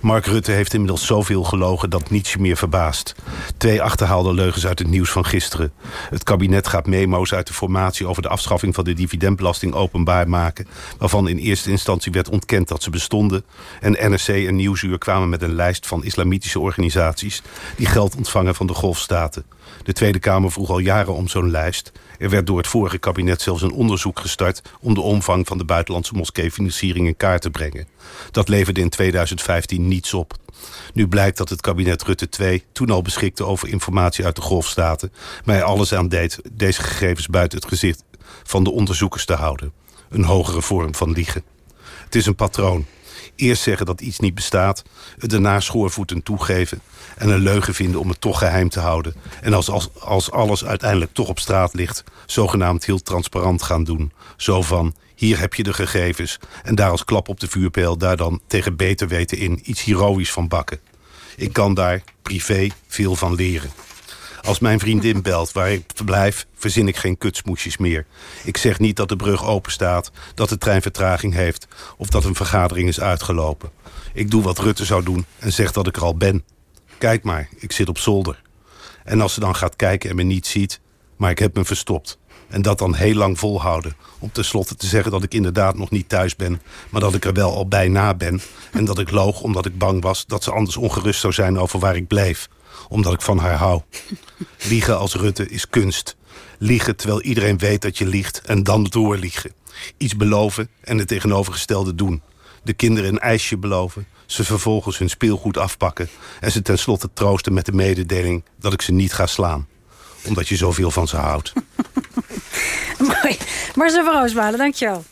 Speaker 18: Mark Rutte heeft inmiddels zoveel gelogen dat niets je meer verbaast. Twee achterhaalde leugens uit het nieuws van gisteren. Het kabinet gaat memo's uit de formatie over de afschaffing van de dividendbelasting openbaar maken... waarvan in eerste instantie werd ontkend dat ze bestonden. En NRC en Nieuwsuur kwamen met een lijst van islamitische organisaties... die geld ontvangen van de golfstaten. De Tweede Kamer vroeg al jaren om zo'n lijst. Er werd door het vorige kabinet zelfs een onderzoek gestart... om de omvang van de buitenlandse moskeefinanciering in kaart te brengen. Dat leverde in 2015 niets op. Nu blijkt dat het kabinet Rutte 2 toen al beschikte over informatie uit de golfstaten... maar alles aan deed deze gegevens buiten het gezicht van de onderzoekers te houden. Een hogere vorm van liegen. Het is een patroon. Eerst zeggen dat iets niet bestaat, het daarna schoorvoeten toegeven... en een leugen vinden om het toch geheim te houden. En als, als, als alles uiteindelijk toch op straat ligt... zogenaamd heel transparant gaan doen. Zo van, hier heb je de gegevens... en daar als klap op de vuurpijl daar dan tegen beter weten in... iets heroïs van bakken. Ik kan daar, privé, veel van leren. Als mijn vriendin belt waar ik verblijf, verzin ik geen kutsmoesjes meer. Ik zeg niet dat de brug open staat, dat de trein vertraging heeft... of dat een vergadering is uitgelopen. Ik doe wat Rutte zou doen en zeg dat ik er al ben. Kijk maar, ik zit op zolder. En als ze dan gaat kijken en me niet ziet, maar ik heb me verstopt. En dat dan heel lang volhouden. Om tenslotte te zeggen dat ik inderdaad nog niet thuis ben... maar dat ik er wel al bijna ben. En dat ik loog omdat ik bang was dat ze anders ongerust zou zijn over waar ik bleef omdat ik van haar hou. [laughs] Liegen als Rutte is kunst. Liegen terwijl iedereen weet dat je liegt en dan doorliegen. Iets beloven en het tegenovergestelde doen. De kinderen een ijsje beloven, ze vervolgens hun speelgoed afpakken... en ze tenslotte troosten met de mededeling dat ik ze niet ga slaan. Omdat je zoveel van ze houdt. [laughs]
Speaker 3: Mooi. Marcel van Roosmalen, dankjewel.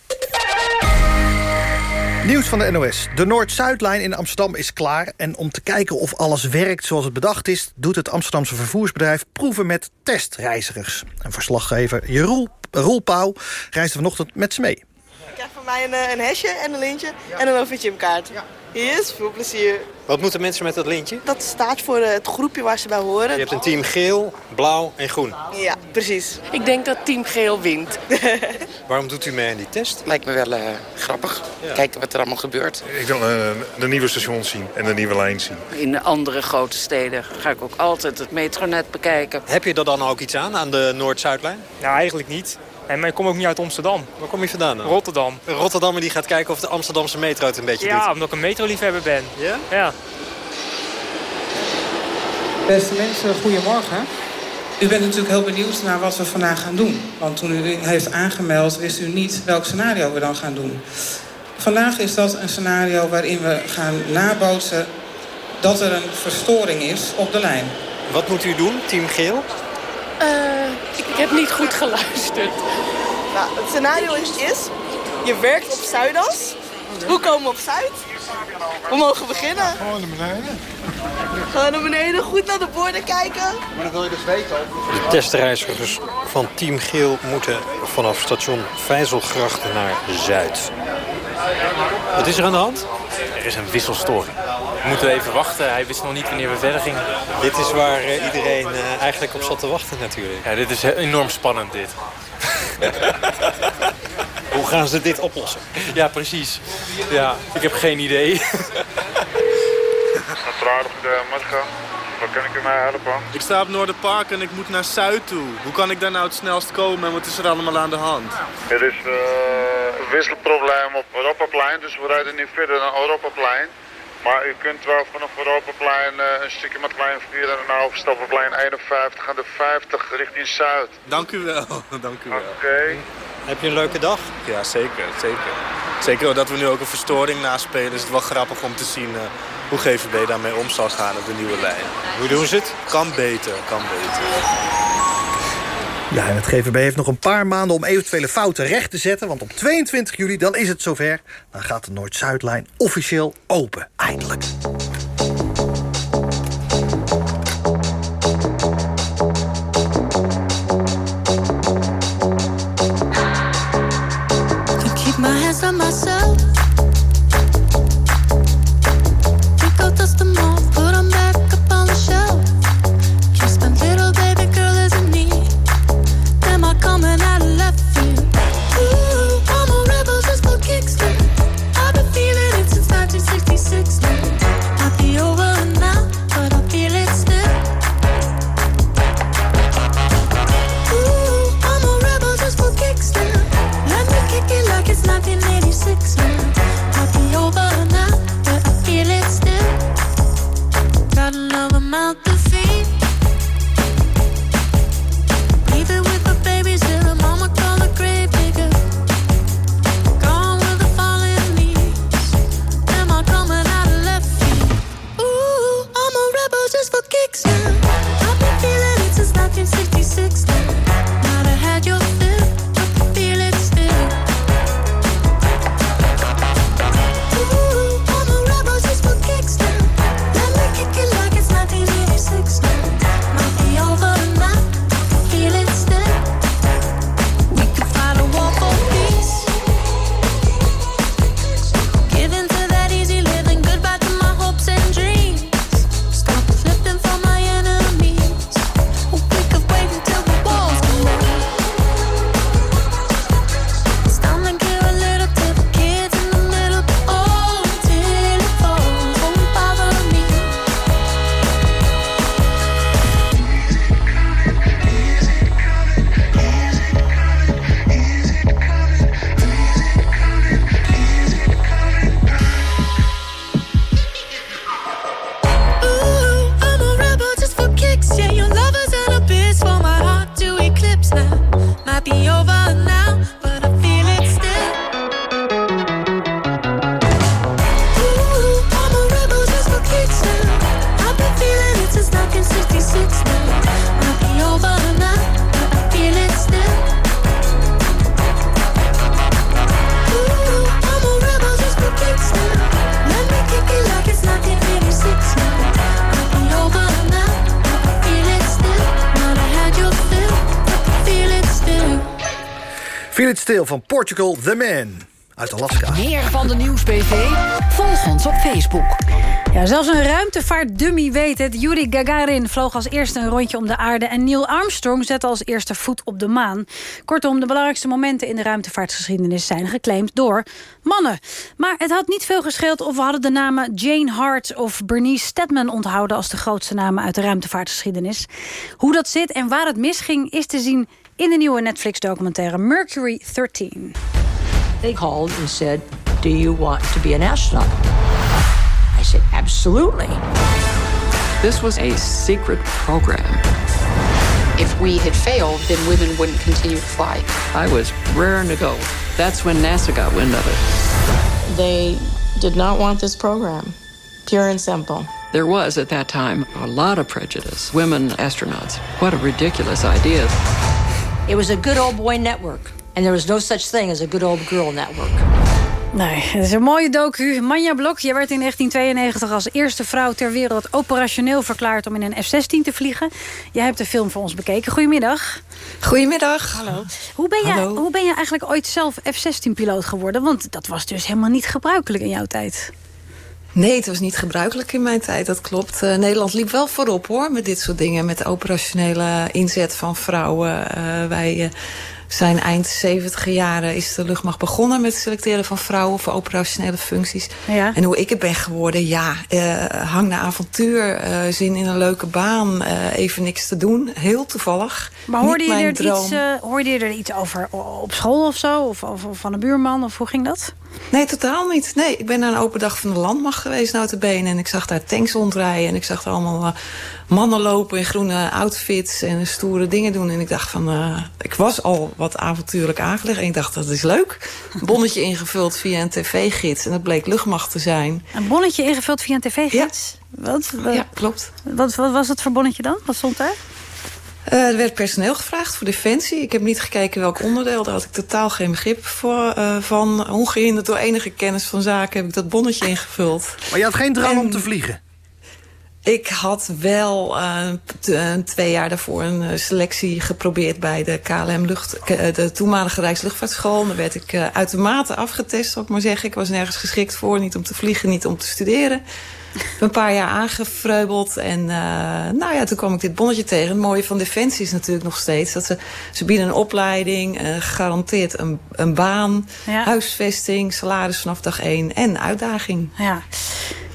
Speaker 2: Nieuws van de NOS. De Noord-Zuidlijn in Amsterdam is klaar. En om te kijken of alles werkt zoals het bedacht is... doet het Amsterdamse vervoersbedrijf proeven met testreizigers. En verslaggever Jeroen Roel Pauw reisde vanochtend met ze mee.
Speaker 19: Krijgt van mij een, eh, een hesje en een lintje en een OV-chipkaart. Yes, veel plezier.
Speaker 20: Wat moeten mensen met dat lintje?
Speaker 19: Dat staat voor eh, het groepje waar ze bij horen.
Speaker 20: Je hebt een team geel, blauw en groen.
Speaker 19: Ja, precies.
Speaker 21: Ik denk dat team geel wint. [laughs]
Speaker 20: Waarom doet u mee aan die test?
Speaker 21: Lijkt me wel eh, grappig. Kijken wat er allemaal gebeurt.
Speaker 22: Ik wil eh, de nieuwe stations zien en de nieuwe lijn zien.
Speaker 21: In andere grote steden ga ik ook altijd het metronet bekijken.
Speaker 20: Heb je er dan ook iets aan, aan de Noord-Zuidlijn?
Speaker 23: Nou, eigenlijk niet. Maar ik kom ook niet uit Amsterdam.
Speaker 20: Waar kom je vandaan dan?
Speaker 23: Rotterdam.
Speaker 20: Een Rotterdammer die gaat kijken of de Amsterdamse metro het een beetje
Speaker 23: ja,
Speaker 20: doet.
Speaker 23: omdat ik een metroliefhebber ben.
Speaker 20: Ja?
Speaker 23: Ja.
Speaker 24: Beste mensen, goedemorgen. U bent natuurlijk heel benieuwd naar wat we vandaag gaan doen. Want toen u heeft aangemeld, wist u niet welk scenario we dan gaan doen. Vandaag is dat een scenario waarin we gaan nabootsen dat er een verstoring is op de lijn.
Speaker 20: Wat moet u doen, team geel?
Speaker 21: Uh, ik, ik heb niet goed geluisterd.
Speaker 19: Nou, het scenario is, is, je werkt op Zuidas. Hoe komen we op Zuid? We mogen beginnen.
Speaker 22: Gewoon naar beneden.
Speaker 19: Gewoon naar beneden, goed naar de borden kijken.
Speaker 22: Maar dan wil je dus weten.
Speaker 20: De testreizigers van Team Geel moeten vanaf station Vijzelgracht naar Zuid. Wat is er aan de hand?
Speaker 23: Er is een wisselstoring. We moeten even wachten. Hij wist nog niet wanneer we verder gingen.
Speaker 20: Dit is waar eh, iedereen eh, eigenlijk op zat te wachten natuurlijk.
Speaker 23: Ja, dit is enorm spannend dit. [laughs]
Speaker 20: Hoe gaan ze dit oplossen?
Speaker 23: Ja, precies. Ja, ik heb geen idee. [laughs]
Speaker 22: Centraal Goedemorgen. Waar kan ik u mee helpen?
Speaker 25: Ik sta op Noorderpark en ik moet naar Zuid toe. Hoe kan ik daar nou het snelst komen en wat is er allemaal aan de hand?
Speaker 22: Er is uh, een wisselprobleem op Europaplein, dus we rijden niet verder naar Europaplein. Maar u kunt wel vanaf Europaplein uh, een stukje met plein 4 en een overstappen plein 51 aan de 50 richting Zuid.
Speaker 25: Dank u wel, [laughs] dank u wel.
Speaker 22: Oké. Okay.
Speaker 20: Heb je een leuke dag?
Speaker 25: Ja, zeker, zeker. Zeker dat we nu ook een verstoring naspelen, is het wel grappig om te zien uh, hoe GVB daarmee om zal gaan op de nieuwe lijn.
Speaker 20: Hoe doen ze het?
Speaker 25: Kan beter, kan beter.
Speaker 2: Ja, en het GVB heeft nog een paar maanden om eventuele fouten recht te zetten... want op 22 juli, dan is het zover, dan gaat de Noord-Zuidlijn officieel open. Eindelijk. Portugal, The Man uit Alaska.
Speaker 10: Meer van de Nieuwsbv? Volg ons op Facebook.
Speaker 3: Ja, zelfs een ruimtevaartdummy weet het. Yuri Gagarin vloog als eerste een rondje om de aarde... en Neil Armstrong zette als eerste voet op de maan. Kortom, de belangrijkste momenten in de ruimtevaartgeschiedenis... zijn geclaimd door mannen. Maar het had niet veel gescheeld of we hadden de namen Jane Hart... of Bernice Stedman onthouden als de grootste namen uit de ruimtevaartgeschiedenis. Hoe dat zit en waar het misging is te zien in de nieuwe Netflix-documentaire Mercury 13.
Speaker 26: They called and said, Do you want to be an astronaut? I said, Absolutely.
Speaker 27: This was a secret program.
Speaker 28: If we had failed, then women wouldn't continue to fly.
Speaker 27: I was raring to go. That's when NASA got wind of it.
Speaker 17: They did not want this program, pure and simple.
Speaker 27: There was, at that time, a lot of prejudice. Women astronauts. What a ridiculous idea.
Speaker 26: It was a good old boy network. And there was no such thing as a good old girl network.
Speaker 3: Nee, het is een mooie docu. Manja Blok, je werd in 1992 als eerste vrouw ter wereld operationeel verklaard om in een F-16 te vliegen. Jij hebt de film voor ons bekeken. Goedemiddag.
Speaker 29: Goedemiddag.
Speaker 3: Hallo. Hoe ben, je, hoe ben je eigenlijk ooit zelf F-16-piloot geworden? Want dat was dus helemaal niet gebruikelijk in jouw tijd.
Speaker 29: Nee, het was niet gebruikelijk in mijn tijd, dat klopt. Uh, Nederland liep wel voorop hoor, met dit soort dingen. Met de operationele inzet van vrouwen. Uh, wij... Uh, zijn eind 70 jaren is de luchtmacht begonnen met het selecteren van vrouwen voor operationele functies.
Speaker 3: Ja.
Speaker 29: En hoe ik het ben geworden, ja, hang naar avontuur, zin in een leuke baan, even niks te doen. Heel toevallig.
Speaker 3: Maar hoorde je, er iets, hoorde je er iets over op school of zo? Of, of, of van een buurman? Of hoe ging dat?
Speaker 29: Nee, totaal niet. Nee, ik ben naar een open dag van de landmacht geweest, notabene. En ik zag daar tanks rondrijden. En ik zag daar allemaal uh, mannen lopen in groene outfits en stoere dingen doen. En ik dacht van, uh, ik was al wat avontuurlijk aangelegd. En ik dacht, dat is leuk. Een bonnetje ingevuld via een tv-gids. En dat bleek luchtmacht te zijn.
Speaker 3: Een bonnetje ingevuld via een tv-gids?
Speaker 29: Ja. Wat, wat, ja, klopt.
Speaker 3: Wat, wat was het voor bonnetje dan? Wat stond daar?
Speaker 29: Uh, er werd personeel gevraagd voor Defensie. Ik heb niet gekeken welk onderdeel. Daar had ik totaal geen begrip voor, uh, van. Ongehinderd door enige kennis van zaken heb ik dat bonnetje ingevuld.
Speaker 2: Maar je had geen drang en... om te vliegen?
Speaker 29: Ik had wel uh, twee jaar daarvoor een selectie geprobeerd bij de KLM lucht, de toenmalige Rijksluchtvaartschool. Daar werd ik uitermate afgetest, zal ik maar zeggen. Ik was nergens geschikt voor, niet om te vliegen, niet om te studeren een paar jaar aangevreubeld. En uh, nou ja, toen kwam ik dit bonnetje tegen. Het mooie van Defensie is natuurlijk nog steeds... dat ze, ze bieden een opleiding, uh, een, een baan... Ja. huisvesting, salaris vanaf dag één en uitdaging.
Speaker 3: Ja.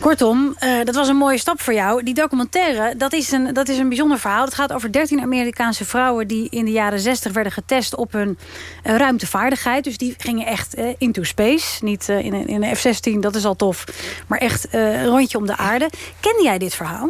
Speaker 3: Kortom, uh, dat was een mooie stap voor jou. Die documentaire, dat is, een, dat is een bijzonder verhaal. Het gaat over 13 Amerikaanse vrouwen... die in de jaren 60 werden getest op hun uh, ruimtevaardigheid. Dus die gingen echt uh, into space. Niet in in een F-16, dat is al tof. Maar echt een rondje om de aarde. Kende jij dit verhaal?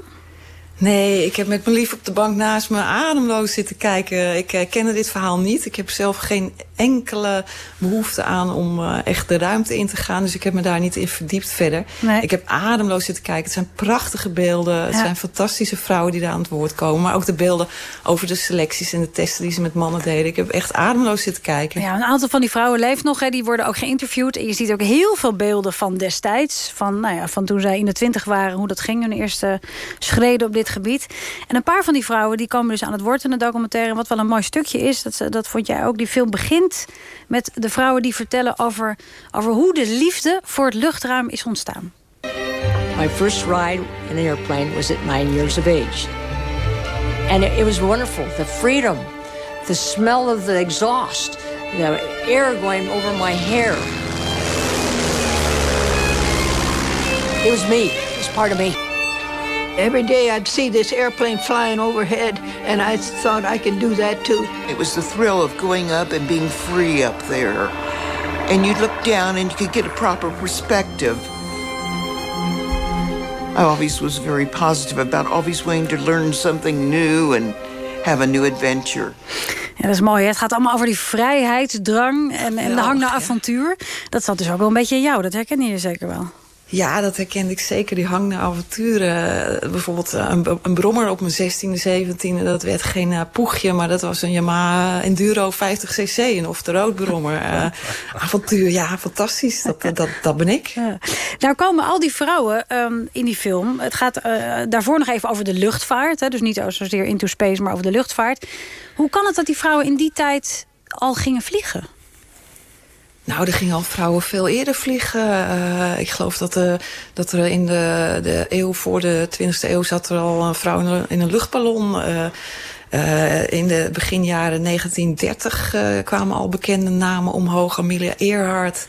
Speaker 29: Nee, ik heb met mijn lief op de bank naast me ademloos zitten kijken. Ik kende dit verhaal niet. Ik heb zelf geen enkele behoefte aan om uh, echt de ruimte in te gaan. Dus ik heb me daar niet in verdiept verder.
Speaker 3: Nee.
Speaker 29: Ik heb ademloos zitten kijken. Het zijn prachtige beelden. Het ja. zijn fantastische vrouwen die daar aan het woord komen. Maar ook de beelden over de selecties en de testen die ze met mannen deden. Ik heb echt ademloos zitten kijken.
Speaker 3: Ja, een aantal van die vrouwen leeft nog. Hè. Die worden ook geïnterviewd. En je ziet ook heel veel beelden van destijds. Van, nou ja, van toen zij in de twintig waren. Hoe dat ging. Hun eerste schreden op dit gebied. En een paar van die vrouwen die komen dus aan het woord in de documentaire. En wat wel een mooi stukje is, dat, dat vond jij ook. Die film begint met de vrouwen die vertellen over, over hoe de liefde voor het luchtruim is ontstaan.
Speaker 26: My first ride in an airplane was at nine years of age. And it, it was wonderful. The freedom, the smell of the exhaust, the air going over my hair. It was me. It was part of me.
Speaker 30: Every day I'd see this airplane flying overhead, and I thought I could do that too.
Speaker 31: It was the thrill of going up and being free up there. And you'd look down and you could get a proper perspective. I always was very positive about always wanting to learn something new and have a new adventure.
Speaker 3: Ja, dat is mooi. Hè? Het gaat allemaal over die vrijheidsdrang en, en de hang naar avontuur. Dat zat dus ook wel een beetje in jou. Dat herken je zeker wel.
Speaker 29: Ja, dat herkende ik zeker. Die hang naar avonturen. Bijvoorbeeld een, een brommer op mijn 16e, 17e. Dat werd geen uh, poegje, maar dat was een Yamaha Enduro 50cc. Een off-the-road brommer. Uh, [laughs] avontuur, ja, fantastisch. Dat, dat, dat ben ik.
Speaker 3: Ja. Nou komen al die vrouwen um, in die film. Het gaat uh, daarvoor nog even over de luchtvaart. Hè? Dus niet zozeer into space, maar over de luchtvaart. Hoe kan het dat die vrouwen in die tijd al gingen vliegen?
Speaker 29: Nou, er gingen al vrouwen veel eerder vliegen. Uh, ik geloof dat, uh, dat er in de, de eeuw voor de 20e eeuw zat er al een vrouw in een, luchtballon. Uh, in de beginjaren 1930 kwamen al bekende namen omhoog. Amelia Earhart,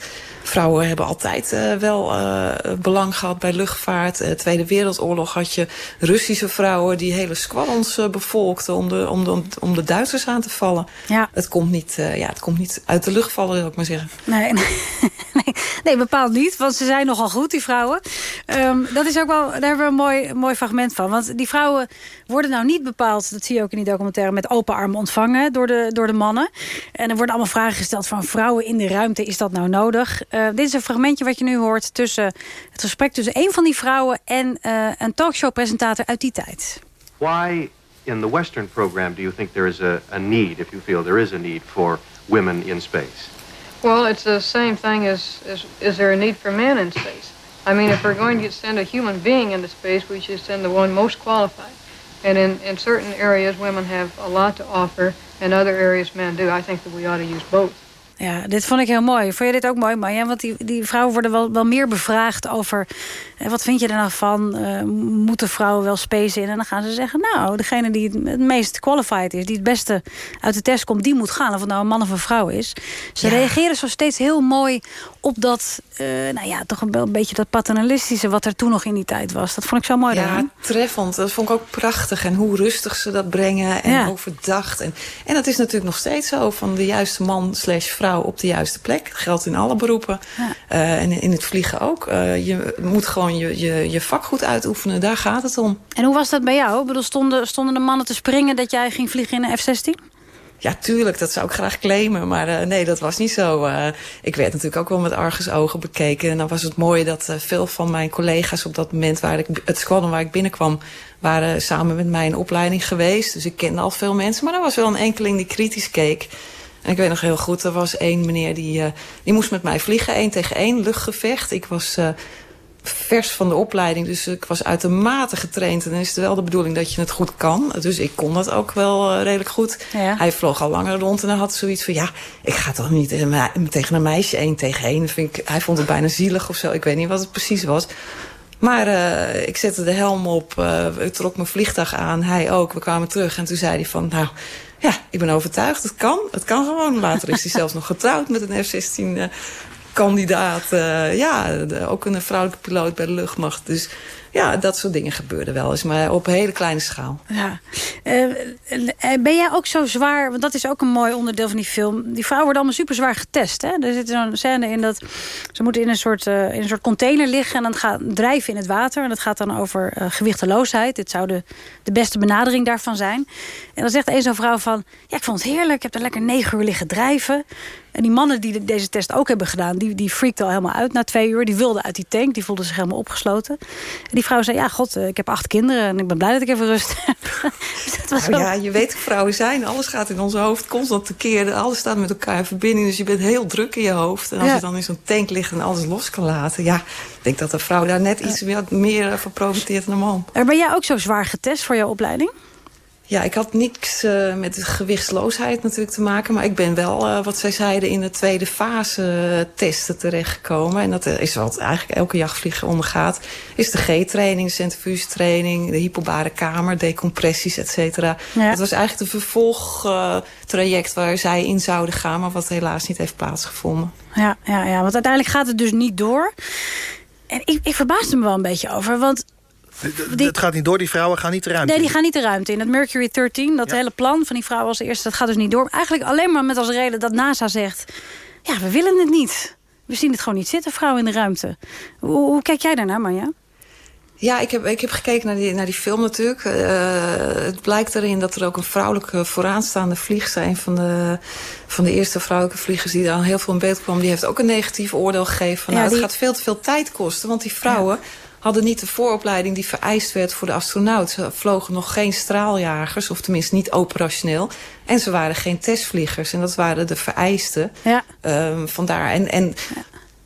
Speaker 29: Vrouwen hebben altijd uh, wel uh, belang gehad bij luchtvaart. Uh, Tweede Wereldoorlog had je Russische vrouwen die hele squadrons bevolkten om de, om, de, om de Duitsers aan te vallen. Ja. Het, komt niet, ja, het komt niet uit de lucht vallen, wil ik maar zeggen.
Speaker 3: Nee, [laughs] nee, nee, bepaald niet, want ze zijn nogal goed, die vrouwen. Um, dat is ook wel, daar hebben we een mooi, mooi fragment van. Want die vrouwen worden nou niet bepaald, dat zie je ook in die documentaire, met open armen ontvangen door de, door de mannen. En er worden allemaal vragen gesteld van vrouwen in de ruimte, is dat nou nodig? Uh, dit is een fragmentje wat je nu hoort tussen het gesprek tussen een van die vrouwen en uh, een talkshow-presentator uit die tijd.
Speaker 32: Why in the Western program do you think there is a, a need, if you feel there is a need for women in space?
Speaker 33: Well, it's the same thing as, as is there a need for men in space? I mean, if we're going to send a human being into space, we should send the one most qualified. And in, in certain areas, women have a lot to offer, and other areas men do. I think that we ought to use both.
Speaker 3: Ja, dit vond ik heel mooi. Vond je dit ook mooi, Marja? Want die, die vrouwen worden wel, wel meer bevraagd over... Eh, wat vind je er nou van? Uh, moeten vrouwen wel space in? En dan gaan ze zeggen... nou, degene die het meest qualified is... die het beste uit de test komt, die moet gaan. Of het nou een man of een vrouw is. Ze reageren zo steeds heel mooi op dat... Uh, nou ja, toch een beetje dat paternalistische... wat er toen nog in die tijd was. Dat vond ik zo mooi
Speaker 29: Ja, treffend. Dat vond ik ook prachtig. En hoe rustig ze dat brengen. En ja. overdacht. En, en dat is natuurlijk nog steeds zo. Van de juiste man slash vrouw op de juiste plek. Dat geldt in alle beroepen. Ja. Uh, en in het vliegen ook. Je moet gewoon je, je, je vak goed uitoefenen. Daar gaat het om.
Speaker 3: En hoe was dat bij jou? Ik bedoel, stonden, stonden de mannen te springen dat jij ging vliegen in een F-16?
Speaker 29: Ja, tuurlijk, dat zou ik graag claimen. Maar uh, nee, dat was niet zo. Uh, ik werd natuurlijk ook wel met argusogen bekeken. En dan was het mooi dat uh, veel van mijn collega's op dat moment... waar ik, het squadron waar ik binnenkwam... waren samen met mij in opleiding geweest. Dus ik kende al veel mensen. Maar er was wel een enkeling die kritisch keek. En ik weet nog heel goed, er was één meneer die, die moest met mij vliegen. één tegen één, luchtgevecht. Ik was vers van de opleiding, dus ik was uitermate getraind. En dan is het wel de bedoeling dat je het goed kan. Dus ik kon dat ook wel uh, redelijk goed. Ja. Hij vloog al langer rond en hij had zoiets van... ja, ik ga toch niet tegen een meisje één tegen één. Vind ik, hij vond het bijna zielig of zo. Ik weet niet wat het precies was. Maar uh, ik zette de helm op, uh, ik trok mijn vliegtuig aan, hij ook. We kwamen terug en toen zei hij van, nou, ja, ik ben overtuigd, het kan. Het kan gewoon. Later is hij [laughs] zelfs nog getrouwd met een F-16 uh, kandidaat. Uh, ja, ook een vrouwelijke piloot bij de luchtmacht. Dus ja, dat soort dingen gebeurden wel eens. Maar op hele kleine schaal.
Speaker 3: Ja. Uh, ben jij ook zo zwaar... Want dat is ook een mooi onderdeel van die film. Die vrouwen worden allemaal super zwaar getest. Hè? Er zit zo'n scène in dat... Ze moeten in een, soort, in een soort container liggen... en dan gaan drijven in het water. En dat gaat dan over gewichteloosheid. Dit zou de, de beste benadering daarvan zijn. En dan zegt een zo'n vrouw van... Ja, ik vond het heerlijk. Ik heb er lekker negen uur liggen drijven. En die mannen die deze test ook hebben gedaan... die, die freakten al helemaal uit na twee uur. Die wilden uit die tank. Die voelden zich helemaal opgesloten. En die vrouw zei... ja, god, ik heb acht kinderen... en ik ben blij dat ik even rust [laughs] heb.
Speaker 29: dus was nou, Ja, je weet hoe vrouwen zijn. Alles gaat in ons hoofd constant tekeer. Alles staat met elkaar in verbinding. Dus je bent heel druk in je hoofd. En als ja. je dan in zo'n tank ligt en alles los kan laten... ja, ik denk dat een vrouw daar net iets meer, meer van profiteert dan een man.
Speaker 3: En ben jij ook zo zwaar getest voor jouw opleiding?
Speaker 29: Ja, ik had niks uh, met gewichtsloosheid natuurlijk te maken. Maar ik ben wel, uh, wat zij zeiden, in de tweede fase uh, testen terechtgekomen. En dat is wat eigenlijk elke jachtvlieger ondergaat. Is de G-training, centrifugetraining, de hypobare kamer, decompressies, et cetera. Ja. Dat was eigenlijk de vervolgtraject waar zij in zouden gaan. Maar wat helaas niet heeft plaatsgevonden.
Speaker 3: Ja, ja, ja want uiteindelijk gaat het dus niet door. En ik, ik verbaasde me wel een beetje over, want
Speaker 2: die, het gaat niet door, die vrouwen gaan niet de ruimte
Speaker 3: Nee, die gaan niet de ruimte in. Het Mercury 13, dat ja. hele plan van die vrouwen als eerste... dat gaat dus niet door. Eigenlijk alleen maar met als reden dat NASA zegt... ja, we willen het niet. We zien het gewoon niet zitten, vrouwen in de ruimte. Hoe, hoe kijk jij daarnaar, Marja?
Speaker 29: Ja, ik heb, ik heb gekeken naar die, naar die film natuurlijk. Uh, het blijkt erin dat er ook een vrouwelijke vooraanstaande vliegster... een van de, van de eerste vrouwelijke vliegers die daar heel veel in beeld kwam... die heeft ook een negatief oordeel gegeven. Ja, nou, die... Het gaat veel te veel tijd kosten, want die vrouwen... Ja hadden niet de vooropleiding die vereist werd voor de astronaut. Ze vlogen nog geen straaljagers, of tenminste niet operationeel. En ze waren geen testvliegers. En dat waren de vereisten. Ja. Um, vandaar. En, en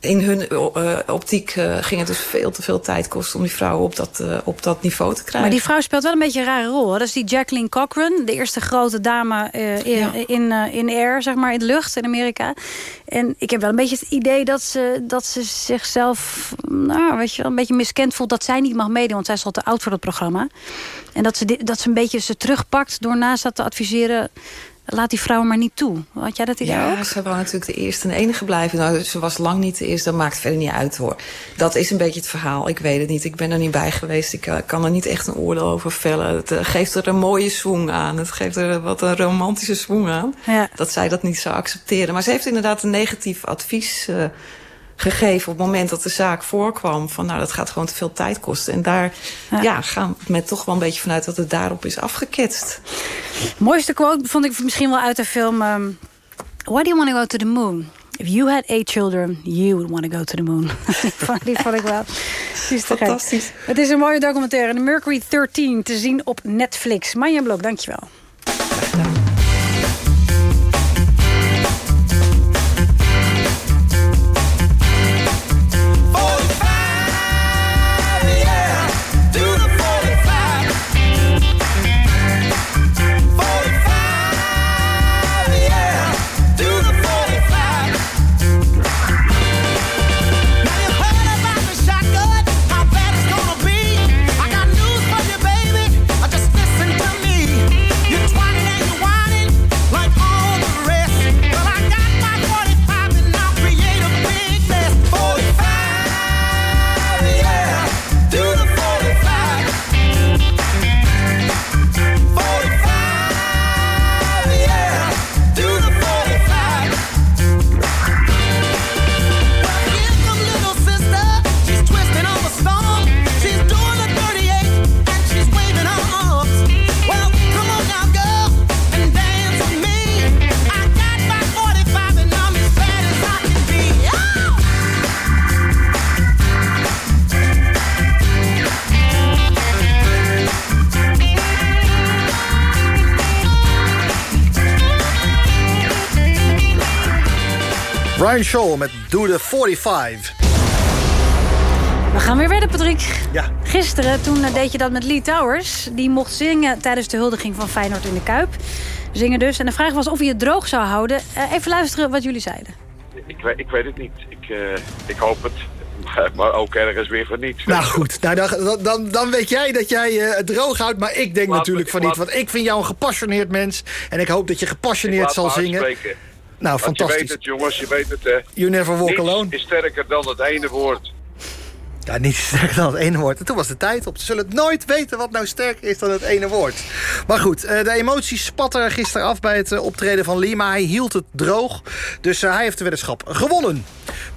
Speaker 29: in hun uh, optiek uh, ging het dus veel te veel tijd kosten... om die vrouwen op dat, uh, op dat niveau te krijgen.
Speaker 3: Maar die vrouw speelt wel een beetje een rare rol. Hè? Dat is die Jacqueline Cochran, de eerste grote dame in, ja. in, in air, zeg maar, in de lucht in Amerika. En ik heb wel een beetje het idee dat ze, dat ze zichzelf... nou, weet je, een beetje miskend voelt dat zij niet mag meedoen... want zij is al te oud voor het programma. En dat ze, dat ze een beetje ze terugpakt door naast dat te adviseren laat die vrouw maar niet toe. Had jij dat idee
Speaker 29: ja,
Speaker 3: ook?
Speaker 29: ze wou natuurlijk de eerste en enige blijven. Nou, ze was lang niet de eerste, dat maakt verder niet uit hoor. Dat is een beetje het verhaal. Ik weet het niet. Ik ben er niet bij geweest. Ik uh, kan er niet echt een oordeel over vellen. Het uh, geeft er een mooie swing aan. Het geeft er wat een romantische swing aan.
Speaker 3: Ja.
Speaker 29: Dat zij dat niet zou accepteren. Maar ze heeft inderdaad een negatief advies uh, gegeven op het moment dat de zaak voorkwam. Van nou, dat gaat gewoon te veel tijd kosten. En daar ja. ja gaan we met toch wel een beetje vanuit dat het daarop is afgeketst.
Speaker 3: Mooiste quote vond ik misschien wel uit de film... Um, Why do you want to go to the moon? If you had eight children, you would want to go to the moon. [laughs] Die vond ik wel.
Speaker 29: Fantastisch.
Speaker 3: Het is een mooie documentaire. The Mercury 13 te zien op Netflix. Manja Blok, dankjewel.
Speaker 2: Brian Shaw met Do the 45.
Speaker 3: We gaan weer verder, Patrick.
Speaker 2: Ja.
Speaker 3: Gisteren toen uh, deed je dat met Lee Towers. Die mocht zingen tijdens de huldiging van Feyenoord in de Kuip. Zingen dus. En de vraag was of hij het droog zou houden. Uh, even luisteren wat jullie zeiden.
Speaker 34: Ik, ik weet het niet. Ik, uh, ik hoop het. [laughs] Maar ook ergens weer van niet.
Speaker 2: Nou goed, nou, dan, dan, dan weet jij dat jij uh, het droog houdt. Maar ik denk laat natuurlijk van niet. Want ik vind jou een gepassioneerd mens. En ik hoop dat je gepassioneerd zal zingen.
Speaker 34: Uitspreken.
Speaker 2: Nou, fantastisch.
Speaker 34: Je weet het, jongens, je weet het. Hè.
Speaker 2: You never walk
Speaker 34: Niets
Speaker 2: alone.
Speaker 34: is sterker dan het ene woord.
Speaker 2: Ja, niet sterker dan het ene woord. En toen was de tijd op. Ze zullen het nooit weten wat nou sterker is dan het ene woord. Maar goed, de emoties spatten gisteren af bij het optreden van. Maar hij hield het droog. Dus hij heeft de weddenschap gewonnen.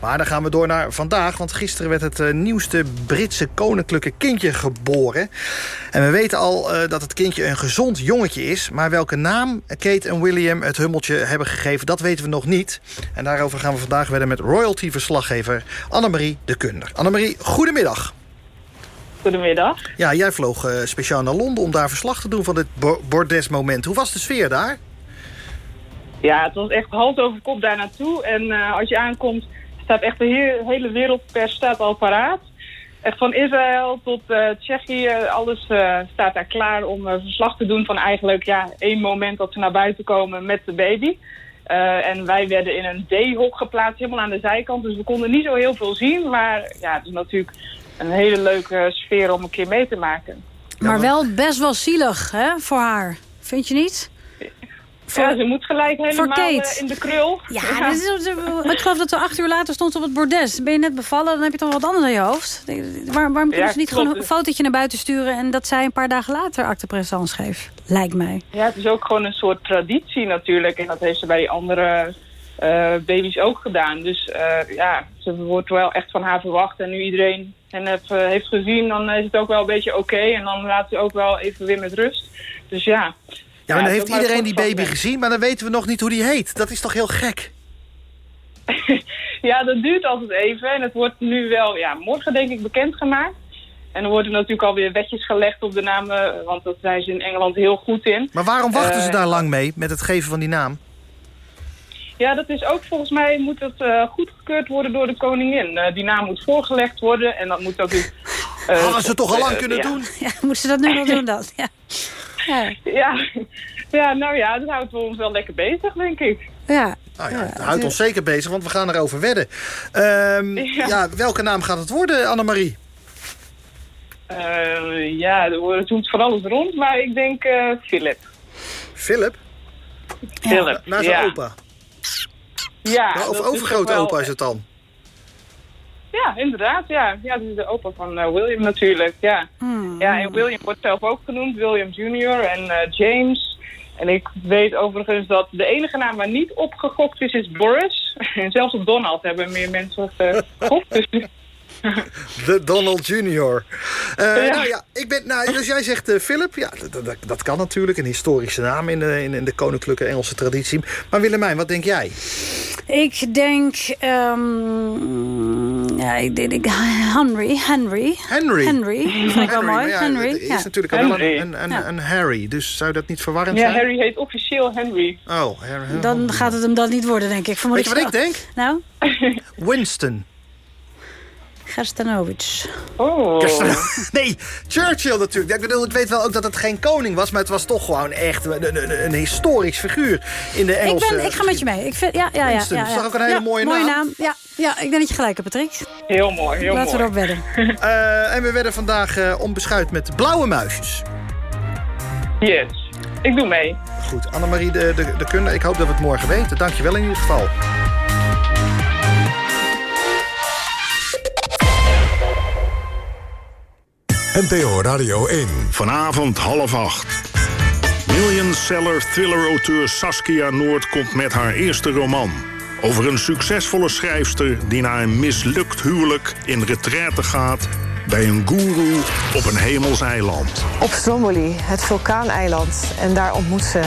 Speaker 2: Maar dan gaan we door naar vandaag. Want gisteren werd het nieuwste Britse koninklijke kindje geboren. En we weten al dat het kindje een gezond jongetje is. Maar welke naam Kate en William het hummeltje hebben gegeven... dat weten we nog niet. En daarover gaan we vandaag verder met royalty-verslaggever Annemarie de Kunder. Annemarie, goedemiddag.
Speaker 35: Goedemiddag.
Speaker 2: Ja, jij vloog uh, speciaal naar Londen om daar verslag te doen van dit bordesmoment. Hoe was de sfeer daar?
Speaker 35: Ja, het was echt hals over kop daar naartoe. En uh, als je aankomt, staat echt de he hele wereldpers staat al paraat. Echt van Israël tot uh, Tsjechië, alles staat daar klaar om verslag te doen van eigenlijk ja, één moment dat ze naar buiten komen met de baby. En wij werden in een D-hok geplaatst, helemaal aan de zijkant. Dus we konden niet zo heel veel zien. Maar ja, het is natuurlijk een hele leuke sfeer om een keer mee te maken.
Speaker 3: Maar wel best wel zielig, hè, voor haar. Vind je niet?
Speaker 35: Voor, ja, ze moet gelijk helemaal
Speaker 3: Kate.
Speaker 35: in de krul.
Speaker 3: Ja, ja. Is, ik geloof dat ze acht uur later stond op het bordes. Ben je net bevallen, dan heb je toch wat anders aan je hoofd. Waar, waarom kunnen
Speaker 35: Ja,
Speaker 3: ze niet
Speaker 35: klopt.
Speaker 3: gewoon een fotootje naar buiten sturen... en dat zij een paar dagen later acte présence geeft? Lijkt mij.
Speaker 35: Ja, het is ook gewoon een soort traditie natuurlijk. En dat heeft ze bij die andere eh, baby's ook gedaan. Dus eh, ja, ze wordt wel echt van haar verwacht. En nu iedereen hen heeft, eh, heeft gezien, dan is het ook wel een beetje oké. En dan laat ze ook wel even weer met rust. Dus ja.
Speaker 2: Ja, maar dan heeft iedereen
Speaker 35: een
Speaker 2: die baby gezien... maar dan weten we nog niet hoe die heet. Dat is toch heel gek? [laughs]
Speaker 35: Ja, dat duurt altijd even. En het wordt nu wel, ja, morgen denk ik bekendgemaakt. En er worden natuurlijk alweer wetjes gelegd op de namen, want dat zijn ze in Engeland heel goed in.
Speaker 2: Maar waarom wachten
Speaker 35: Eh,
Speaker 2: ze daar lang mee met het geven van die naam?
Speaker 35: Ja, dat is ook volgens mij moet het uh, goedgekeurd worden door de koningin. Uh, die naam moet voorgelegd worden en dat moet ook... Uh,
Speaker 2: Hadden ze toch al lang kunnen
Speaker 3: ja.
Speaker 2: doen?
Speaker 3: Ja, moeten ze dat nu wel [laughs] doen dan? Ja.
Speaker 35: Ja. ja. ja, nou ja, dat houdt ons wel lekker bezig, denk ik.
Speaker 3: Ja.
Speaker 2: Nou ja, het houdt ons zeker bezig, want we gaan erover wedden. Um, ja. ja. welke naam gaat het worden, Annemarie?
Speaker 35: Uh, ja, er doet van alles rond, maar ik denk uh, Philip.
Speaker 2: Philip?
Speaker 35: Philip,
Speaker 2: ja. Naar zijn
Speaker 35: ja.
Speaker 2: opa?
Speaker 35: Ja.
Speaker 2: ja of overgrootopa wel... is het dan?
Speaker 35: Ja, inderdaad, ja. Ja, dat is de opa van uh, William natuurlijk, ja.
Speaker 3: Hmm.
Speaker 35: Ja, en William wordt zelf ook genoemd, William Jr. en James... En ik weet overigens dat de enige naam waar niet op gegokt is, is Boris. [laughs] En zelfs op Donald hebben meer mensen gegokt. Dus... [laughs]
Speaker 2: De Donald Junior. Uh, ja. Nou ja, ik ben, nou, dus jij zegt uh, Philip. Ja, dat, dat, dat, kan natuurlijk. Een historische naam in de, in, in de koninklijke Engelse traditie. Maar Willemijn, wat denk jij?
Speaker 3: Ik denk... Um, ja, ik denk Henry. Henry.
Speaker 2: Henry.
Speaker 3: Henry. Vind ik wel mooi.
Speaker 2: Ja,
Speaker 3: Henry.
Speaker 2: Er is
Speaker 3: ja.
Speaker 2: natuurlijk al wel een, een, een, ja. een, Harry. Dus zou dat niet verwarrend
Speaker 35: ja,
Speaker 2: zijn?
Speaker 35: Ja, Harry heet officieel Henry.
Speaker 2: Oh, Harry.
Speaker 3: Dan gaat het hem dat niet worden, denk ik.
Speaker 2: Weet je wat ik denk?
Speaker 3: Nou?
Speaker 2: Winston.
Speaker 3: Gerstanovic.
Speaker 35: Oh. [laughs]
Speaker 2: Nee, Churchill natuurlijk. Ik bedoel, ik weet wel ook dat het geen koning was... maar het was toch gewoon echt een, een, een historisch figuur in de Engelse...
Speaker 3: Ik, ben, ik ga met je mee. Ik vind, ja, ja, ja,
Speaker 2: dat is toch ook een hele
Speaker 3: ja,
Speaker 2: mooie,
Speaker 3: mooie
Speaker 2: naam?
Speaker 3: naam. Ja, ja, ik denk dat je gelijk hebt, Patrick.
Speaker 35: Heel mooi, heel
Speaker 3: Laten
Speaker 35: mooi.
Speaker 3: we erop wedden.
Speaker 2: Uh, [laughs] en we werden vandaag uh, onbeschuit met blauwe muisjes.
Speaker 35: Yes, ik doe mee.
Speaker 2: Goed, Annemarie de, de, de kunde. Ik hoop dat we het morgen weten. Dank je wel in ieder geval.
Speaker 1: NPO Radio 1.
Speaker 36: Vanavond half acht. Millionseller thriller-auteur Saskia Noord komt met haar eerste roman. Over een succesvolle schrijfster die na een mislukt huwelijk in retraite gaat... bij een goeroe op een hemels eiland.
Speaker 37: Op Stromboli, het vulkaaneiland. En daar ontmoet ze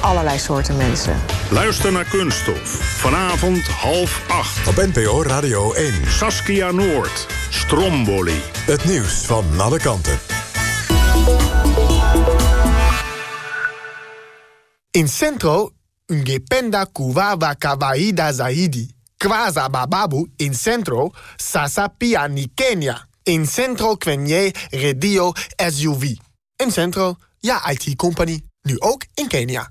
Speaker 37: allerlei soorten mensen.
Speaker 36: Luister naar Kunststof. Vanavond half acht.
Speaker 1: Op NPO Radio 1.
Speaker 36: Saskia Noord. Stromboli.
Speaker 1: Het nieuws van alle kanten.
Speaker 38: In Centro, ungependa kuwawa kawaida zaidi. Kwaza bababu in Centro, sasa pia ni Kenya. In Centro kwenye radio SUV. In Centro, ja IT-company. Nu ook in Kenia.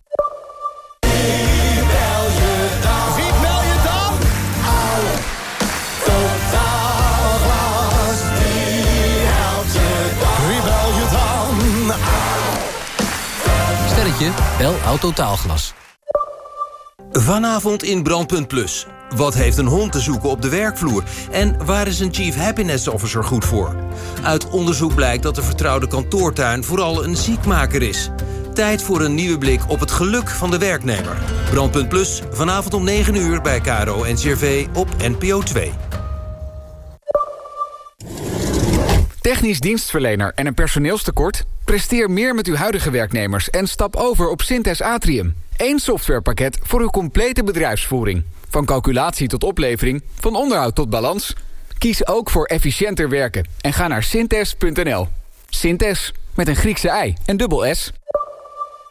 Speaker 39: Sterretje, bel Autotaalglas. Vanavond in Brandpunt Plus. Wat heeft een hond te zoeken op de werkvloer? En waar is een Chief Happiness Officer goed voor? Uit onderzoek blijkt dat de vertrouwde kantoortuin vooral een ziekmaker is. Tijd voor een nieuwe blik op het geluk van de werknemer. Brandpunt Plus, vanavond om 9 uur bij KRO en CRV op NPO 2.
Speaker 5: Technisch dienstverlener en een personeelstekort? Presteer meer met uw huidige werknemers en stap over op Synthes Atrium. Eén softwarepakket voor uw complete bedrijfsvoering. Van calculatie tot oplevering, van onderhoud tot balans. Kies ook voor efficiënter werken en ga naar synthes.nl. Synthes, met een Griekse i en dubbel S.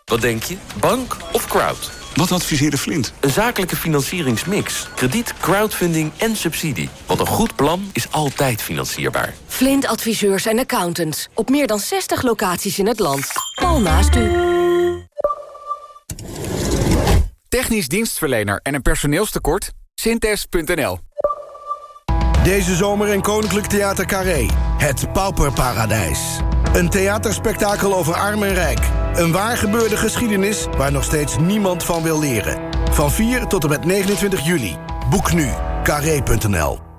Speaker 20: Wat denk je? Bank of crowd?
Speaker 40: Wat adviseerde Flint?
Speaker 20: Een zakelijke financieringsmix. Krediet, crowdfunding en subsidie. Want een goed plan is altijd financierbaar.
Speaker 9: Flint adviseurs en accountants. Op meer dan 60 locaties in het land. Al naast u.
Speaker 5: Technisch dienstverlener en een personeelstekort? Synthes.nl
Speaker 14: Deze zomer in Koninklijk Theater Carré. Het Pauperparadijs. Een theaterspektakel over arm en rijk. Een waar gebeurde geschiedenis waar nog steeds niemand van wil leren. Van 4 tot en met 29 juli. Boek nu. Carré.nl